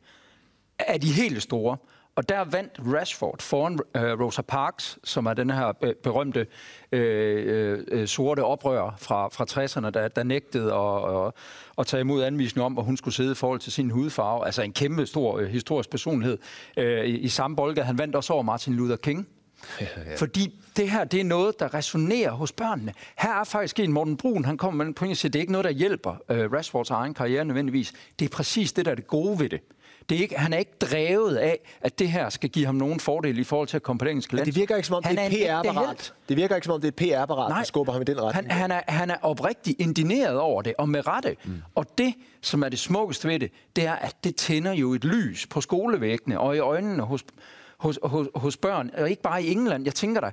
af de helt store. Og der vandt Rashford foran øh, Rosa Parks, som er den her berømte øh, øh, øh sorte oprører fra, fra 60'erne, der, der nægtede at, at, at tage imod anvisning om, hvor hun skulle sidde i forhold til sin hudfarve. Altså en kæmpe stor øh, historisk personlighed øh, i, i samme boldgade. Han vandt også over Martin Luther King. Ja. Fordi det her, det er noget, der resonerer hos børnene. Her er faktisk en Morten Brun, han kommer med en point og siger, det er ikke noget, der hjælper uh, Rashfords egen karriere nødvendigvis. Det er præcis det, der er det gode ved det. Det er ikke, han er ikke drevet af, at det her skal give ham nogen fordel i forhold til at komme på det engelske land. Det virker ikke som om, han det er et PR-apparat. Det virker ikke som om, det er et PR-apparat, der skubber ham i den retning. Han, han, er, han er oprigtigt indineret over det, og med rette. Mm. Og det, som er det smukkeste ved det, det er, at det tænder jo et lys på skolevæggene og i øjnene hos, hos, hos, hos børn, og ikke bare i England. Jeg tænker da,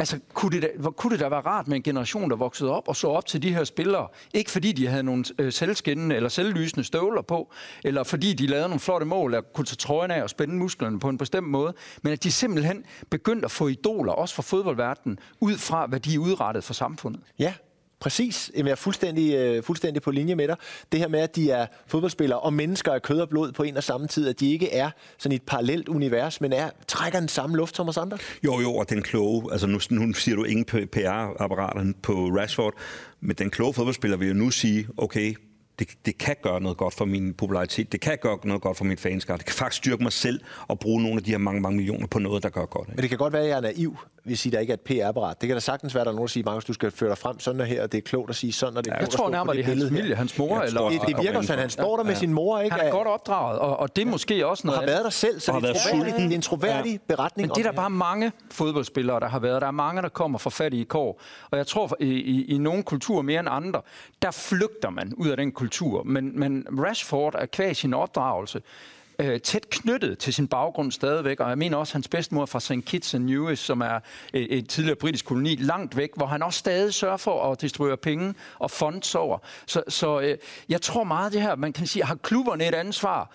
Altså, kunne det, da, kunne det da være rart med en generation, der voksede op og så op til de her spillere? Ikke fordi de havde nogle øh, selvskinnende eller selvlysende støvler på, eller fordi de lavede nogle flotte mål, og kunne tage trøjen af og spænde musklerne på en bestemt måde, men at de simpelthen begyndte at få idoler, også fra fodboldverdenen, ud fra, hvad de er udrettet for samfundet. Ja, Præcis. Øh, Jeg er fuldstændig, øh, fuldstændig på linje med dig. Det her med, at de er fodboldspillere og mennesker af kød og blod på en og samme tid, at de ikke er sådan et parallelt univers, men er, trækker den samme luft som os andre. Jo, jo, og den kloge, altså nu, nu siger du ingen PR-apparater på Rashford, men den kloge fodboldspiller vil jo nu sige, okay, det, det kan gøre noget godt for min popularitet. Det kan gøre noget godt for mit fanskab. Det kan faktisk styrke mig selv og bruge nogle af de her mange, mange millioner på noget, der gør godt. Ikke? Men det kan godt være, at jeg er naiv, hvis I der ikke er et PR-apparat. Det kan da sagtens være, at der er nogen, der siger, Markus, du skal føre dig frem sådan her, og det er klogt at sige sådan, og det er ja, Jeg tror nærmere, det er hans familie, hans mor. Ja, eller, det, det virker som, at han står der med ja. sin mor. Ikke? Han er godt opdraget, og, og det er måske også noget... Og har været der selv, så det er, er en troværdig ja. beretning. Men det er der bare mange fodboldspillere, der har været. Der er mange, der kommer fra fattige kår. Og jeg tror, i, i, i nogle kulturer mere end andre, der flygter man ud af den kultur kultur, Men, men Rashford er kvæg sin opdragelse øh, tæt knyttet til sin baggrund stadigvæk, og jeg mener også, at hans bedstemor fra St. Kitts and Nevis, som er et, et tidligere britisk koloni, langt væk, hvor han også stadig sørger for at distribuere penge og fonds over. Så, så øh, jeg tror meget det her, man kan sige, har klubberne et ansvar?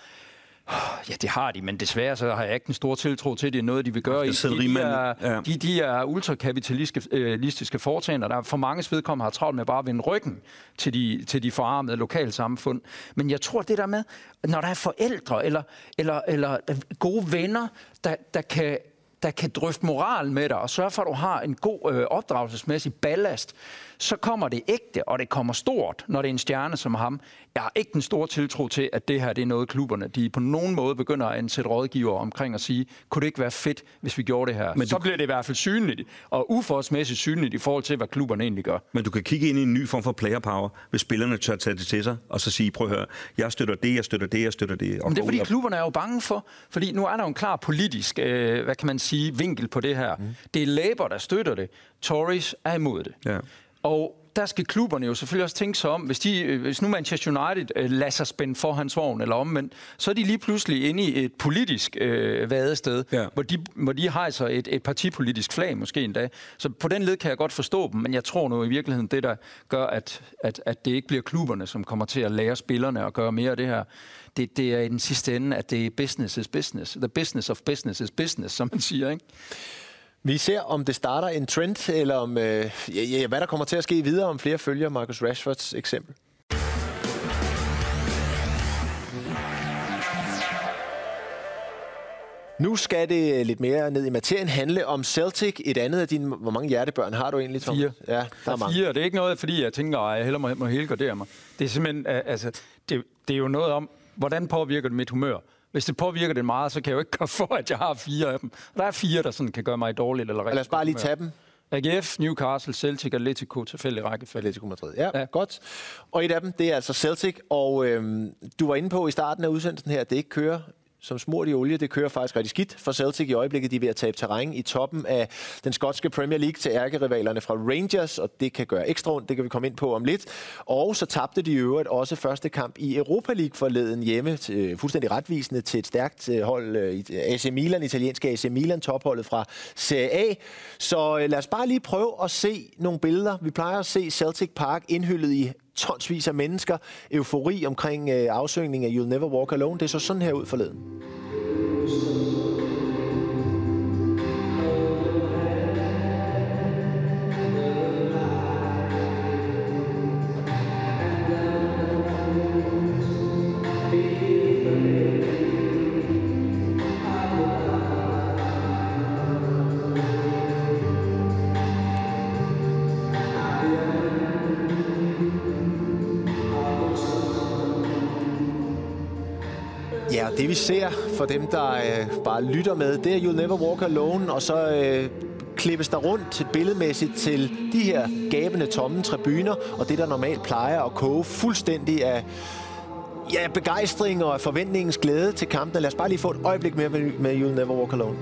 Ja, det har de, men desværre så har jeg ikke en stor tiltro til, at det er noget, de vil gøre. De, de, er, ja. de, de er ultrakapitalistiske øh, foretagender, der for mange vedkommende har travlt med bare at vende ryggen til de, til de forarmede lokalsamfund. Men jeg tror, det der med, når der er forældre eller, eller, eller gode venner, der, der kan der kan drøfte moral med dig og sørge for, at du har en god øh, opdragelsesmæssig ballast, så kommer det ægte, og det kommer stort, når det er en stjerne som ham. Jeg har ikke den store tiltro til, at det her det er noget, klubberne de på nogen måde begynder at ansætte rådgiver omkring og sige, kunne det ikke være fedt, hvis vi gjorde det her? Men så du... bliver det i hvert fald synligt, og uforholdsmæssigt synligt i forhold til, hvad klubberne egentlig gør. Men du kan kigge ind i en ny form for player power, hvis spillerne tør tage det til sig, og så sige, prøv at høre, jeg støtter det, jeg støtter det, jeg støtter det. Og Men det er fordi, klubberne er jo bange for, fordi nu er der jo en klar politisk, øh, hvad kan man sige, vinkel på det her. Mm. Det er Labour, der støtter det. Tories er imod det. Ja. Og der skal klubberne jo selvfølgelig også tænke sig om, hvis, de, øh, hvis nu Manchester United øh, lader sig spænde for hans vogn eller omvendt, så er de lige pludselig inde i et politisk øh, vadested, ja. hvor, de, hvor de hejser et, et partipolitisk flag måske endda. Så på den led kan jeg godt forstå dem, men jeg tror nu i virkeligheden, det der gør, at, at, at det ikke bliver klubberne, som kommer til at lære spillerne at gøre mere af det her, det, det er i den sidste ende, at det er business is business. The business of business is business, som man siger, ikke? Vi ser, om det starter en trend, eller om, øh, ja, ja, hvad der kommer til at ske videre, om flere følger Marcus Rashfords eksempel. Nu skal det lidt mere ned i materien handle om Celtic. Et andet af dine... Hvor mange hjertebørn har du egentlig, Tom? Fire. Ja, der, der er, mange. fire. Det er ikke noget, fordi jeg tænker, at jeg hellere må, må helgardere mig. Det er simpelthen... Altså, det, det er jo noget om, hvordan påvirker det mit humør? Hvis det påvirker det meget, så kan jeg jo ikke gøre for, at jeg har fire af dem. Og der er fire, der sådan kan gøre mig dårligt eller rigtig Lad os bare lige tage dem. AGF, Newcastle, Celtic, Atletico, tilfældig rækkefølge. Atletico Madrid, ja, ja, godt. Og et af dem, det er altså Celtic, og øhm, du var inde på i starten af udsendelsen her, at det ikke kører som smurt i olie. Det kører faktisk rigtig skidt for Celtic i øjeblikket. De er ved at tabe terræn i toppen af den skotske Premier League til ærkerivalerne fra Rangers, og det kan gøre ekstra ondt. Det kan vi komme ind på om lidt. Og så tabte de i øvrigt også første kamp i Europa League forleden hjemme, til, øh, fuldstændig retvisende til et stærkt øh, hold, øh, AC Milan, italienske AC Milan, topholdet fra Serie A. Så lad os bare lige prøve at se nogle billeder. Vi plejer at se Celtic Park indhyllet i tonsvis af mennesker, eufori omkring øh, afsøgning af You'll Never Walk Alone. Det så sådan her ud forleden. Det vi ser for dem, der øh, bare lytter med, det er You'll Never Walk Alone, og så øh, klippes der rundt billedmæssigt til de her gabende tomme tribuner, og det, der normalt plejer at koge fuldstændig af ja, begejstring og forventningens glæde til kampen. Lad os bare lige få et øjeblik mere med, med You'll Never Walk Alone.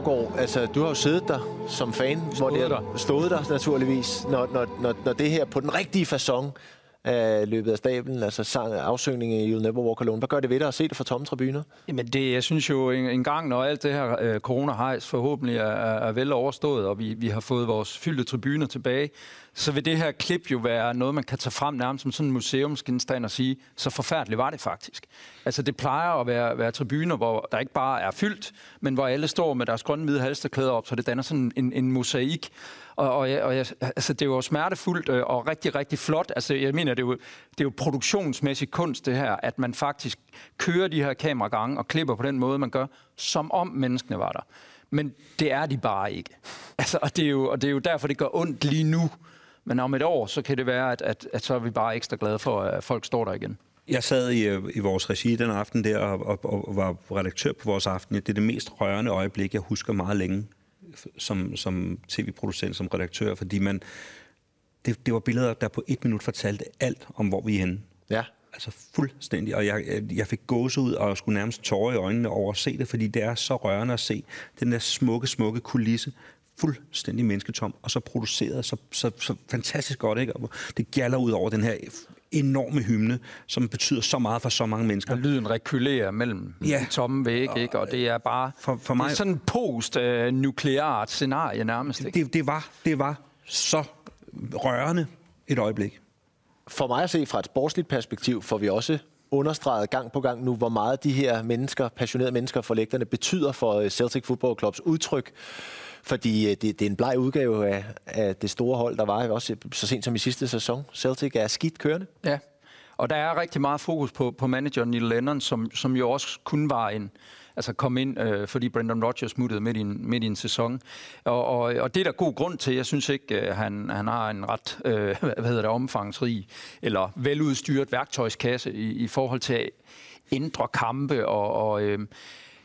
Gravgaard, altså, du har jo siddet der som fan, stået hvor det er der. stået der naturligvis, når, når, når, når det her på den rigtige façon af løbet af stablen, altså sang, afsøgning i You'll Never Walk Alone. Hvad gør det ved dig at se det fra tomme tribuner? Jamen det, jeg synes jo en, en gang, når alt det her øh, corona-hejs forhåbentlig er, er vel overstået, og vi, vi har fået vores fyldte tribuner tilbage, så vil det her klip jo være noget, man kan tage frem nærmest som sådan en museumsgenstand og sige, så forfærdeligt var det faktisk. Altså det plejer at være, være tribuner, hvor der ikke bare er fyldt, men hvor alle står med deres grønne hvide halsterklæder op, så det danner sådan en, en mosaik. Og, og, og jeg, altså, det er jo smertefuldt øh, og rigtig, rigtig flot. Altså, jeg mener, det er, jo, det er jo produktionsmæssig kunst, det her, at man faktisk kører de her kameragange og klipper på den måde, man gør, som om menneskene var der. Men det er de bare ikke. Altså, og, det er jo, og det er jo derfor, det gør ondt lige nu. Men om et år, så kan det være, at, at, at så er vi bare ekstra glade for, at folk står der igen. Jeg sad i, øh, i vores regi den aften der og, og, og var redaktør på vores aften. Det er det mest rørende øjeblik, jeg husker meget længe som, som tv-producent, som redaktør, fordi man, det, det var billeder, der på et minut fortalte alt om, hvor vi er henne. Ja. Altså fuldstændig. Og jeg, jeg fik gåse ud og skulle nærmest tårer i øjnene over at se det, fordi det er så rørende at se den der smukke, smukke kulisse fuldstændig mennesketom, og så produceret så, så, så fantastisk godt, ikke? Og det gælder ud over den her enorme hymne, som betyder så meget for så mange mennesker. Og lyden rekylerer mellem Ja. de tomme væg, ikke? Og det er bare For- for mig- det er sådan et post-nukleart scenarie nærmest, ikke? Det, det, var, det var så rørende et øjeblik. For mig at se fra et sportsligt perspektiv, får vi også understreget gang på gang nu, hvor meget de her mennesker, passionerede mennesker for lægterne, betyder for øh, Celtic Football Clubs udtryk. Fordi øh, det, det er en bleg udgave af, af det store hold, der var også øh, så sent som i sidste sæson. Celtic er skidt kørende. Ja, og der er rigtig meget fokus på, på manageren Neil Lennon, som, som jo også kun var en, altså kom ind, øh, fordi Brendan Rodgers smuttede midt i en, midt i en sæson. Og, og, og det er der god grund til. Jeg synes ikke, øh, han, han har en ret øh, hvad hedder det, omfangsrig eller veludstyret værktøjskasse i, i forhold til at ændre kampe. Og, og øh,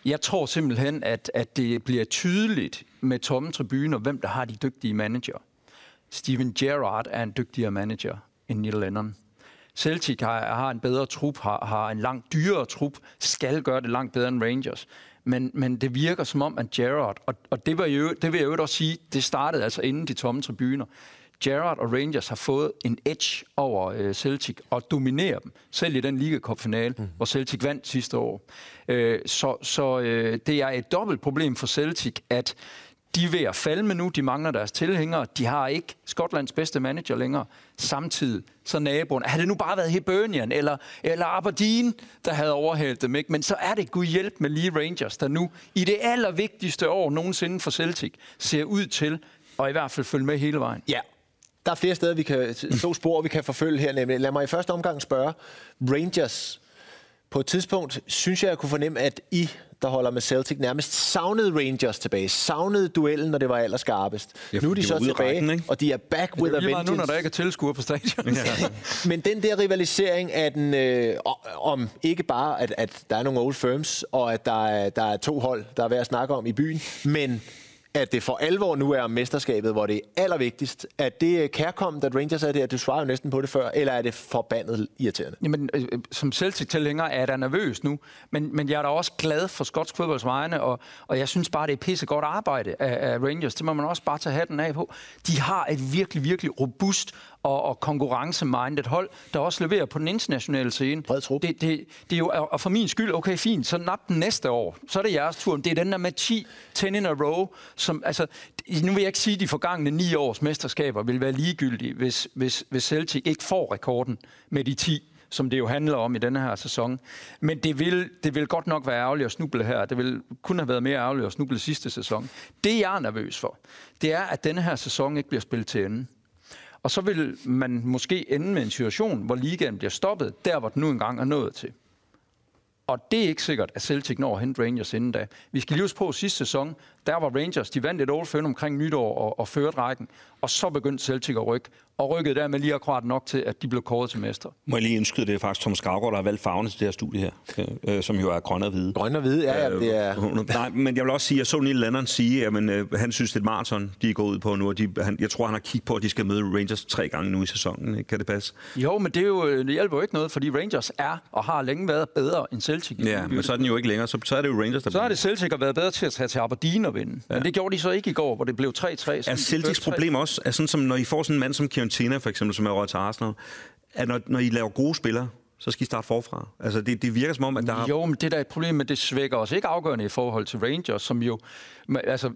jeg tror simpelthen, at, at det bliver tydeligt med tomme tribuner, hvem der har de dygtige manager. Steven Gerrard er en dygtigere manager end Neil Lennon. Celtic har, har en bedre trup, har, har en langt dyrere trup, skal gøre det langt bedre end Rangers. Men, men det virker som om, at Gerrard, og, og det, var jo, det vil jeg jo også sige, det startede altså inden de tomme tribuner. Gerrard og Rangers har fået en edge over øh, Celtic og dominerer dem, selv i den Liga Cup finale, mm. hvor Celtic vandt sidste år. Øh, så så øh, det er et dobbelt problem for Celtic, at de er ved at falme nu, de mangler deres tilhængere, de har ikke Skotlands bedste manager længere. Samtidig så naboen, havde det nu bare været Hibernian eller, eller Aberdeen, der havde overhældt dem, ikke? men så er det Gud hjælp med lige Rangers, der nu i det allervigtigste år nogensinde for Celtic ser ud til, og i hvert fald følge med hele vejen. Ja. Der er flere steder, vi kan, to spor, vi kan forfølge her. Nemlig. Lad mig i første omgang spørge. Rangers, på et tidspunkt synes jeg, jeg kunne fornemme, at I, der holder med Celtic, nærmest savnede Rangers tilbage. Savnede duellen, når det var allerskarpest. Ja, nu er de, de så tilbage, rækken, ikke? og de er back Det with er a meget nu, når vengeance. der ikke er tilskuere på stadion. Ja. Men den der rivalisering af den, øh, om ikke bare, at, at der er nogle old firms, og at der er, der er to hold, der er værd at snakke om i byen, men at det for alvor nu er mesterskabet, hvor det er allervigtigst. Er det øh, kærkommet, at Rangers er det? Du svarer jo næsten på det før. Eller er det forbandet irriterende? Jamen, øh, øh, som Celtic-tilhænger er jeg da nervøs nu, men, men jeg er da også glad for skotsk fodbolds vegne, og, og jeg synes bare, det er pisse godt arbejde af, af Rangers. Det må man også bare tage hatten af på. De har et virkelig, virkelig robust og, og konkurrencemindet hold, der også leverer på den internationale scene. Bred trup. Det, det, det er jo, og for min skyld, okay, fint, så nap den næste år. Så er det jeres tur. Det er den der med 10, 10 in a row, som, altså, nu vil jeg ikke sige, at de forgangne ni års mesterskaber vil være ligegyldige, hvis, hvis, hvis Celtic ikke får rekorden med de 10 som det jo handler om i denne her sæson. Men det vil, det vil godt nok være ærgerligt at snuble her. Det vil kun have været mere ærgerligt at snuble sidste sæson. Det, jeg er nervøs for, det er, at denne her sæson ikke bliver spillet til ende. Og så vil man måske ende med en situation, hvor ligaen bliver stoppet, der hvor den nu engang er nået til. Og det er ikke sikkert, at Celtic når at hente Rangers inden da. Vi skal lige huske på, at sidste sæson, der var Rangers, de vandt et Old Firm omkring nytår og, og førte rækken. Og så begyndte Celtic at rykke. Og rykkede dermed lige akkurat nok til, at de blev kåret til mester. Må jeg lige indskyde, det er faktisk Thomas Gravgaard, der har valgt farverne til det her studie her, øh, som jo er grønne og hvide. Grønne og hvide, ja, ja, det er... Øh, Nej, men jeg vil også sige, at jeg så Neil Lennon sige, at men, øh, han synes, det er et maraton, de er gået ud på nu. Og de, han, jeg tror, han har kigget på, at de skal møde Rangers tre gange nu i sæsonen. Ikke? Kan det passe? Jo, men det, er jo, det hjælper jo ikke noget, fordi Rangers er og har længe været bedre end Celtic. Ja, men så er den jo ikke længere. Så, så er det jo Rangers, der så er det Celtic har været bedre til at tage til Aberdeen og vinde. Ja. Men det gjorde de så ikke i går, hvor det blev 3-3. Er Celtics førte 3. problem også, at sådan som når I får sådan en mand som Fiorentina, for eksempel, som er røget til Arsenal, at når, når I laver gode spillere, så skal I starte forfra. Altså, det, det virker som om, at der er... Jo, men det der er et problem, men det svækker os ikke afgørende i forhold til Rangers, som jo, altså,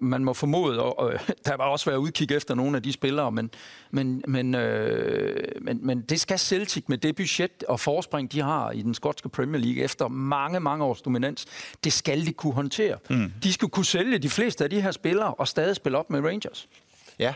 man må formode, og, og der var også været udkig efter nogle af de spillere, men, men, men, øh, men, men det skal Celtic med det budget og forspring, de har i den skotske Premier League efter mange, mange års dominans, det skal de kunne håndtere. Mm. De skal kunne sælge de fleste af de her spillere og stadig spille op med Rangers. Ja.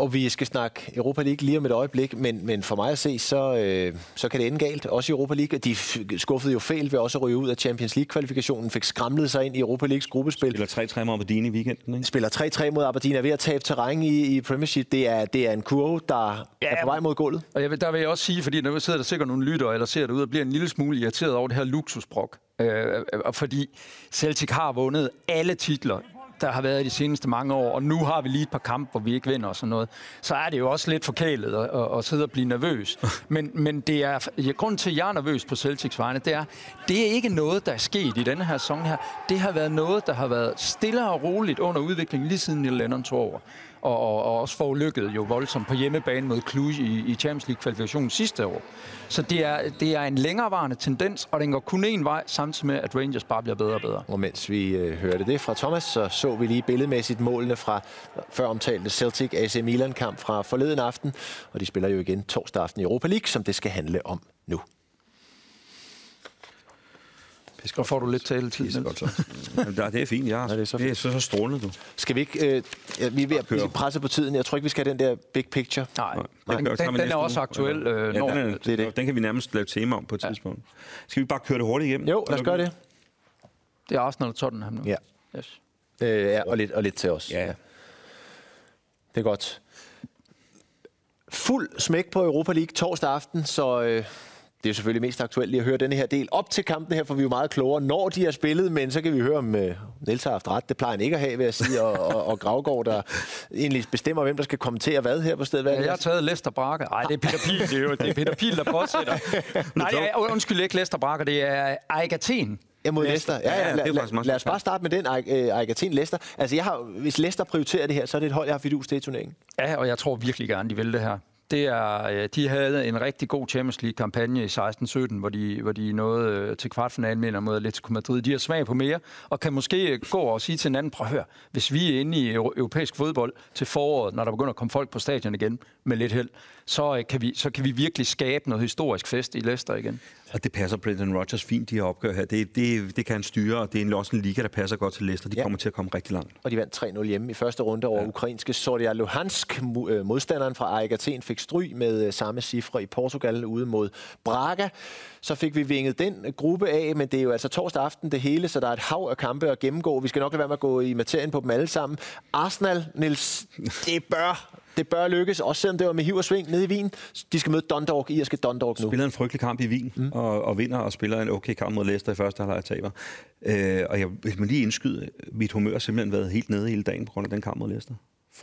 Og vi skal snakke Europa League lige om et øjeblik, men, men for mig at se, så, øh, så kan det ende galt, også i Europa League. De skuffede jo fejl ved også at ryge ud af Champions League-kvalifikationen, fik skramlet sig ind i Europa Leagues gruppespil. Spiller 3-3 mod Aberdeen i weekenden, ikke? Spiller 3-3 mod Aberdeen, er ved at tabe terræn i, i Premiership. Det er, det er en kurve, der ja, er på vej mod gulvet. Og jeg vil, der vil jeg også sige, fordi der sidder der sikkert nogle lyttere, eller ser det ud og bliver en lille smule irriteret over det her luksusbrok. Øh, øh, fordi Celtic har vundet alle titler der har været de seneste mange år, og nu har vi lige et par kampe, hvor vi ikke vinder og sådan noget, så er det jo også lidt forkælet at, at, at sidde og blive nervøs. Men, men det er, ja, grunden til, at jeg er nervøs på Celtics vegne, det er, det er ikke noget, der er sket i denne her sæson her. Det har været noget, der har været stille og roligt under udviklingen, lige siden Neil Lennon tog over og, og, og også forulykket jo voldsomt på hjemmebane mod Cluj i, i Champions League-kvalifikationen sidste år. Så det er, det er en længerevarende tendens, og den går kun én vej, samtidig med, at Rangers bare bliver bedre og bedre. Og mens vi øh, hørte det fra Thomas, så så vi lige billedmæssigt målene fra før omtalte Celtic AC Milan-kamp fra forleden aften. Og de spiller jo igen torsdag aften i Europa League, som det skal handle om nu. Så får du lidt taletid. Pisse godt, så. Der- det er fint, ja. det er det så er så, det er så, så strålende, du. Skal vi ikke... Øh, ja, vi er ved at blive presset på tiden. Jeg tror ikke, vi skal have den der big picture. Nej, Det den, den, med den er også aktuel. Øh, Ja, når, den, er, det er det. den kan vi nærmest lave tema om på et tidspunkt. Skal vi bare køre det hurtigt igennem? Jo, lad os gøre det. det er Arsenal og Tottenham nu. Ja. Yes. Øh, ja og, lidt, og lidt til os. Ja. Det er godt. Fuld smæk på Europa League torsdag aften, så øh, det er selvfølgelig mest aktuelt lige at høre denne her del op til kampen her, for vi er jo meget klogere, når de har spillet, men så kan vi høre, om øh, Niels har haft ret. Det plejer han ikke at have, vil jeg sige, og, og, og Gravgaard, der egentlig bestemmer, hvem der skal kommentere hvad her på stedet. Hvad Ja, jeg har taget Lester Brakke. Nej, det er Peter Pil, det er jo det er Peter Pil, der påsætter. Nej, ja, undskyld ikke Lester Brakke, det er Eik Athen. Ja, mod Leicester. Ja, Ja, ja, er lad, lad, os bare starte med den, Eik Athen Leicester. Altså, jeg har, hvis Leicester prioriterer det her, så er det et hold, jeg har fidus til i turneringen. Ja, og jeg tror virkelig gerne, de vil det her. Det er, øh, de havde en rigtig god Champions League-kampagne i 16-17, hvor de, hvor de nåede øh, til kvartfinalen mener mod Atletico Madrid. De har smag på mere, og kan måske øh, gå og sige til hinanden, prøv at høre, hvis vi er inde i europæisk fodbold til foråret, når der begynder at komme folk på stadion igen med lidt held, så, kan vi, så kan vi virkelig skabe noget historisk fest i Leicester igen. Og det passer Brendan Rodgers fint, de her opgør her. Det, det, det kan han styre, og det er en- også en liga, der passer godt til Leicester. De Ja. kommer til at komme rigtig langt. Og de vandt 3-0 hjemme i første runde over ja. ukrainske Sordia Luhansk. Øh, Modstanderen fra Eik Athen fik stryg med øh, samme cifre i Portugal ude mod Braga. Så fik vi vinget den gruppe af, men det er jo altså torsdag aften det hele, så der er et hav af kampe at gennemgå. Vi skal nok lade være med at gå i materien på dem alle sammen. Arsenal, Niels, det bør, det bør lykkes, også selvom det var med hiv og sving nede i Wien. De skal møde Dundalk, irske Dundalk nu. Spiller en frygtelig kamp i Wien, mm. og, og vinder og spiller en okay kamp mod Leicester i første halvleg og taber. Øh, og jeg vil lige indskyde, mit humør har simpelthen været helt nede hele dagen på grund af den kamp mod Leicester.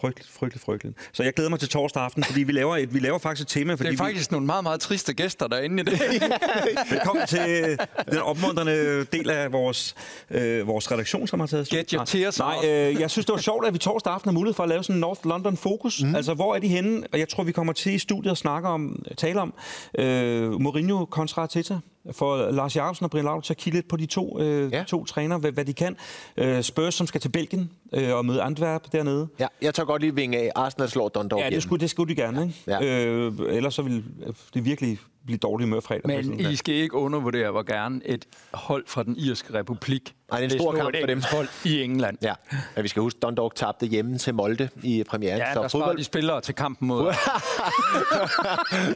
Frygteligt, frygteligt, frygteligt. Så jeg glæder mig til torsdag aften, fordi vi laver, et, vi laver faktisk et tema. Fordi Det er faktisk nogle meget, meget triste gæster, der er inde i det. vi, velkommen til den opmuntrende del af vores, øh, vores redaktion, som har taget... Get your tears Nej, out. øh, jeg synes, det var sjovt, at vi torsdag aften har mulighed for at lave sådan en North London fokus. Mm. Altså, hvor er de henne? Og jeg tror, vi kommer til i studiet at snakke om, tale om øh, Mourinho kontra Arteta. For Lars Jacobsen og Brian Laudrup til at kigge lidt på de to, øh, Ja. ja. to trænere, hvad, hvad de kan. Øh, Spurs, som skal til Belgien øh, og møde Antwerp dernede. Ja, jeg tager godt lige vinge af. Arsenal slår Dundalk Ja, det skulle, det skulle de gerne, ikke? Ja. Øh, ellers så vil det virkelig blive dårligt med fredag. Men. I skal ikke undervurdere, hvor gerne et hold fra den irske republik Ej, det er en stor kamp for dem. hold i England. Ja, men vi skal huske, Dundalk tabte hjemme til Molde i premieren. Ja, så der sparer de spillere til kampen mod...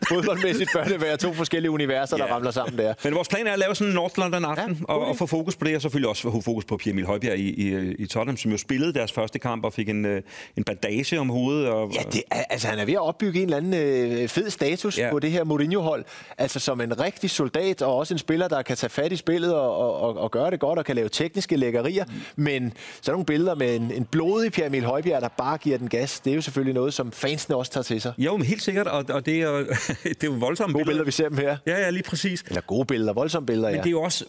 fodboldmæssigt bør det være to forskellige universer, der Ja. ramler sammen der. Men vores plan er at lave sådan en North London aften, Ja, og, og få fokus på det, og selvfølgelig også få fokus på Pierre Emil Højbjerg i, i, i Tottenham, som jo spillede deres første kamp og fik en, øh, en bandage om hovedet. Og, Ja, det er, altså, han er ved at opbygge en eller anden øh, fed status. Ja. på det her Mourinho-hold. Altså som en rigtig soldat, og også en spiller, der kan tage fat i spillet og, og, og, og gøre det godt, og kan lave tekniske lækkerier. Mm. Men så nogle billeder med en, en blodig Pierre Emil Højbjerg, der bare giver den gas. Det er jo selvfølgelig noget, som fansene også tager til sig. Jo, men helt sikkert, og, og det, er, jo- det er jo voldsomme Gode billeder, vi ser dem her. Ja, ja, lige præcis. Eller gode billeder, voldsomme billeder, Men ja. det er jo også,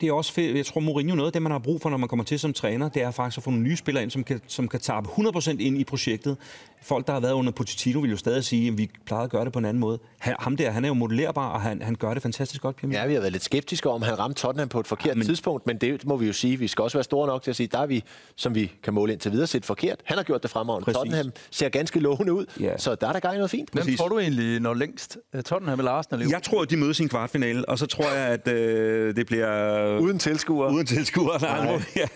det er også fedt. Jeg tror, Mourinho, noget af det, man har brug for, når man kommer til som træner, det er faktisk at få nogle nye spillere ind, som kan, som kan tabe 100% ind i projektet. Folk, der har været under Pochettino, vil jo stadig sige, at vi plejede at gøre det på en anden måde. Ham der, han er jo modellerbar, og han, han gør det fantastisk godt, Pierre. Ja, vi har været lidt skeptiske om, han ramte Tottenham på et forkert men... tidspunkt, men det må vi jo sige. Vi skal også være store nok til at sige, der er vi, som vi kan måle ind til videre, set forkert. Han har gjort det fremragende. Præcis. Tottenham ser ganske lovende ud, Ja. så der er der gang i noget fint. Hvem Præcis. tror du egentlig når længst? Øh, Tottenham eller Arsenal? Jeg tror, at de mødes i en kvartfinale, og så tror jeg, at øh, det bliver... Uden tilskuere. Uden tilskuere. Nej, nu, ja.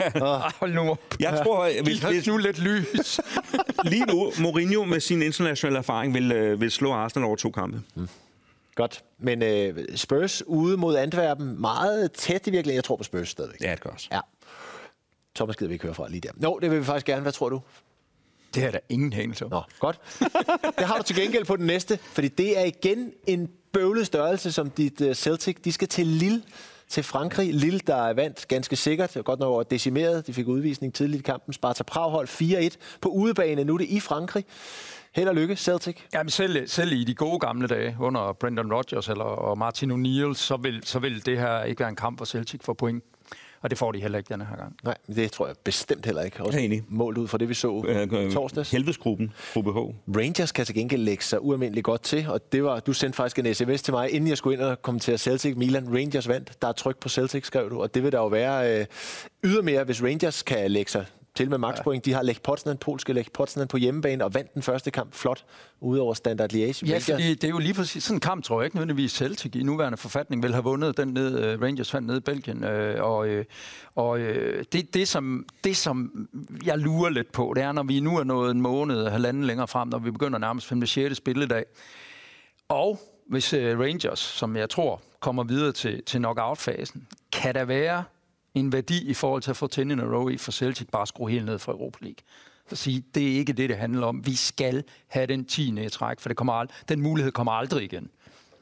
Hold nu op. Jeg tror, at hvis, hvis, nu lidt lys. lige nu, Mourinho med sin internationale erfaring vil, øh, vil slå Arsenal over to kampe. Godt. Men øh, Spurs ude mod Antwerpen, meget tæt i virkeligheden. Jeg tror på Spurs stadigvæk. Ja, det gør også. Ja. Thomas gider vi ikke høre fra lige der. Nå, det vil vi faktisk gerne. Hvad tror du? Det er der ingen hængelse om. Nå, godt. det har du til gengæld på den næste, fordi det er igen en bøvlet størrelse, som dit uh, Celtic, de skal til Lille til Frankrig. Lille, der er vandt ganske sikkert, godt nok over decimeret. De fik udvisning tidligt i kampen. Sparta Prag hold 4-1 på udebane. Nu er det i Frankrig. Held og lykke, Celtic. Jamen selv, selv i de gode gamle dage, under Brendan Rodgers eller og Martin O'Neill, så vil, så vil det her ikke være en kamp, hvor Celtic får point. Og det får de heller ikke denne her gang. Nej, det tror jeg bestemt heller ikke. Også enig. målt ud fra det, vi så øh, torsdags. Helvedesgruppen, gruppe H. Rangers kan til gengæld lægge sig ualmindeligt godt til, og det var, du sendte faktisk en sms til mig, inden jeg skulle ind og kommentere Celtic Milan. Rangers vandt. Der er tryk på Celtic, skrev du, og det vil der jo være øh, ydermere, hvis Rangers kan lægge sig til med maxpoint. De har Lech Poznan, polske Lech Poznan på hjemmebane, og vandt den første kamp flot, udover Standard Liège. Ja, fordi det er jo lige præcis sådan en kamp, tror jeg ikke nødvendigvis Celtic i nuværende forfatning vil have vundet den ned, uh, Rangers fandt nede i Belgien. Uh, og uh, og uh, det, det, som, det, som jeg lurer lidt på, det er, når vi nu er nået en måned, halvanden længere frem, når vi begynder nærmest 5. 6. spilledag. Og hvis uh, Rangers, som jeg tror, kommer videre til, til knockout-fasen, kan der være en værdi i forhold til at få 10 in a row i for Celtic bare skrue helt ned fra Europa League. Så sige, det er ikke det, det handler om. Vi skal have den 10. i træk, for det kommer ald- den mulighed kommer aldrig igen.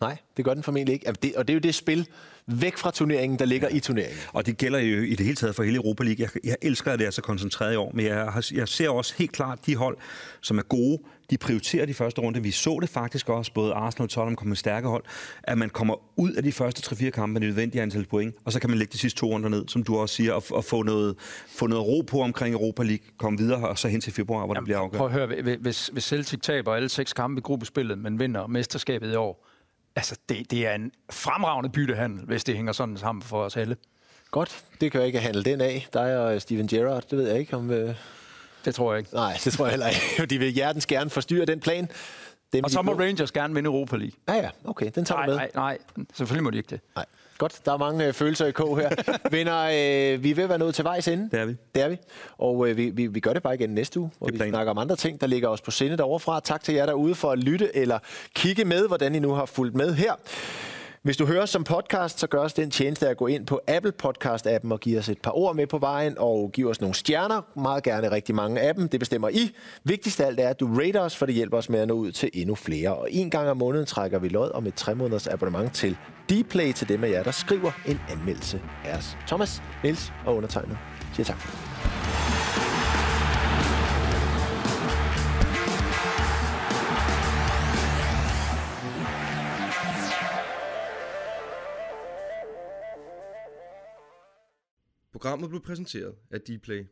Nej, det gør den formentlig ikke. Altså, det, og det er jo det spil væk fra turneringen, der ligger i turneringen. Og det gælder jo i det hele taget for hele Europa League. Jeg, jeg elsker, at det er så koncentreret i år, men jeg, har, jeg ser også helt klart de hold, som er gode, de prioriterer de første runde. Vi så det faktisk også, både Arsenal og Tottenham kommer med stærke hold, at man kommer ud af de første 3-4 kampe med det nødvendige antal point, og så kan man lægge de sidste to runder ned, som du også siger, og, og få, noget, få noget ro på omkring Europa League, komme videre og så hen til februar, hvor det bliver afgjort. Prøv at høre, hvi- hvis, hvis Celtic taber alle seks kampe i gruppespillet, men vinder mesterskabet i år, altså det, det er en fremragende byttehandel, hvis det hænger sådan sammen for os alle. Godt, det kan jeg ikke handle den af. Dig og Steven Gerrard, det ved jeg ikke om... Øh... Det tror jeg ikke. Nej, det tror jeg heller ikke. De vil hjertens gerne forstyrre den plan. Dem, Og så må Rangers gerne vinde Europa League. Ja, ja, okay, den tager Nej, du med. nej, nej, selvfølgelig må de ikke det. Nej. Godt, der er mange øh, følelser i kog her. Vinder, øh, vi er ved at være nået til vejs ende. Det er vi. Det er vi. Og øh, vi, vi, vi gør det bare igen næste uge, hvor Det er vi planen. snakker om andre ting, der ligger os på sinde derovre Tak til jer derude for at lytte eller kigge med, hvordan I nu har fulgt med her. Hvis du hører som podcast, så gør os den tjeneste at gå ind på Apple Podcast-appen og give os et par ord med på vejen og give os nogle stjerner. Meget gerne rigtig mange af dem. Det bestemmer I. Vigtigst af alt er, at du rater os, for det hjælper os med at nå ud til endnu flere. Og en gang om måneden trækker vi lod om et tre måneders abonnement til Dplay til dem af jer, der skriver en anmeldelse af os. Thomas, Niels og undertegnet siger tak for det. Programmet blev præsenteret af Dplay.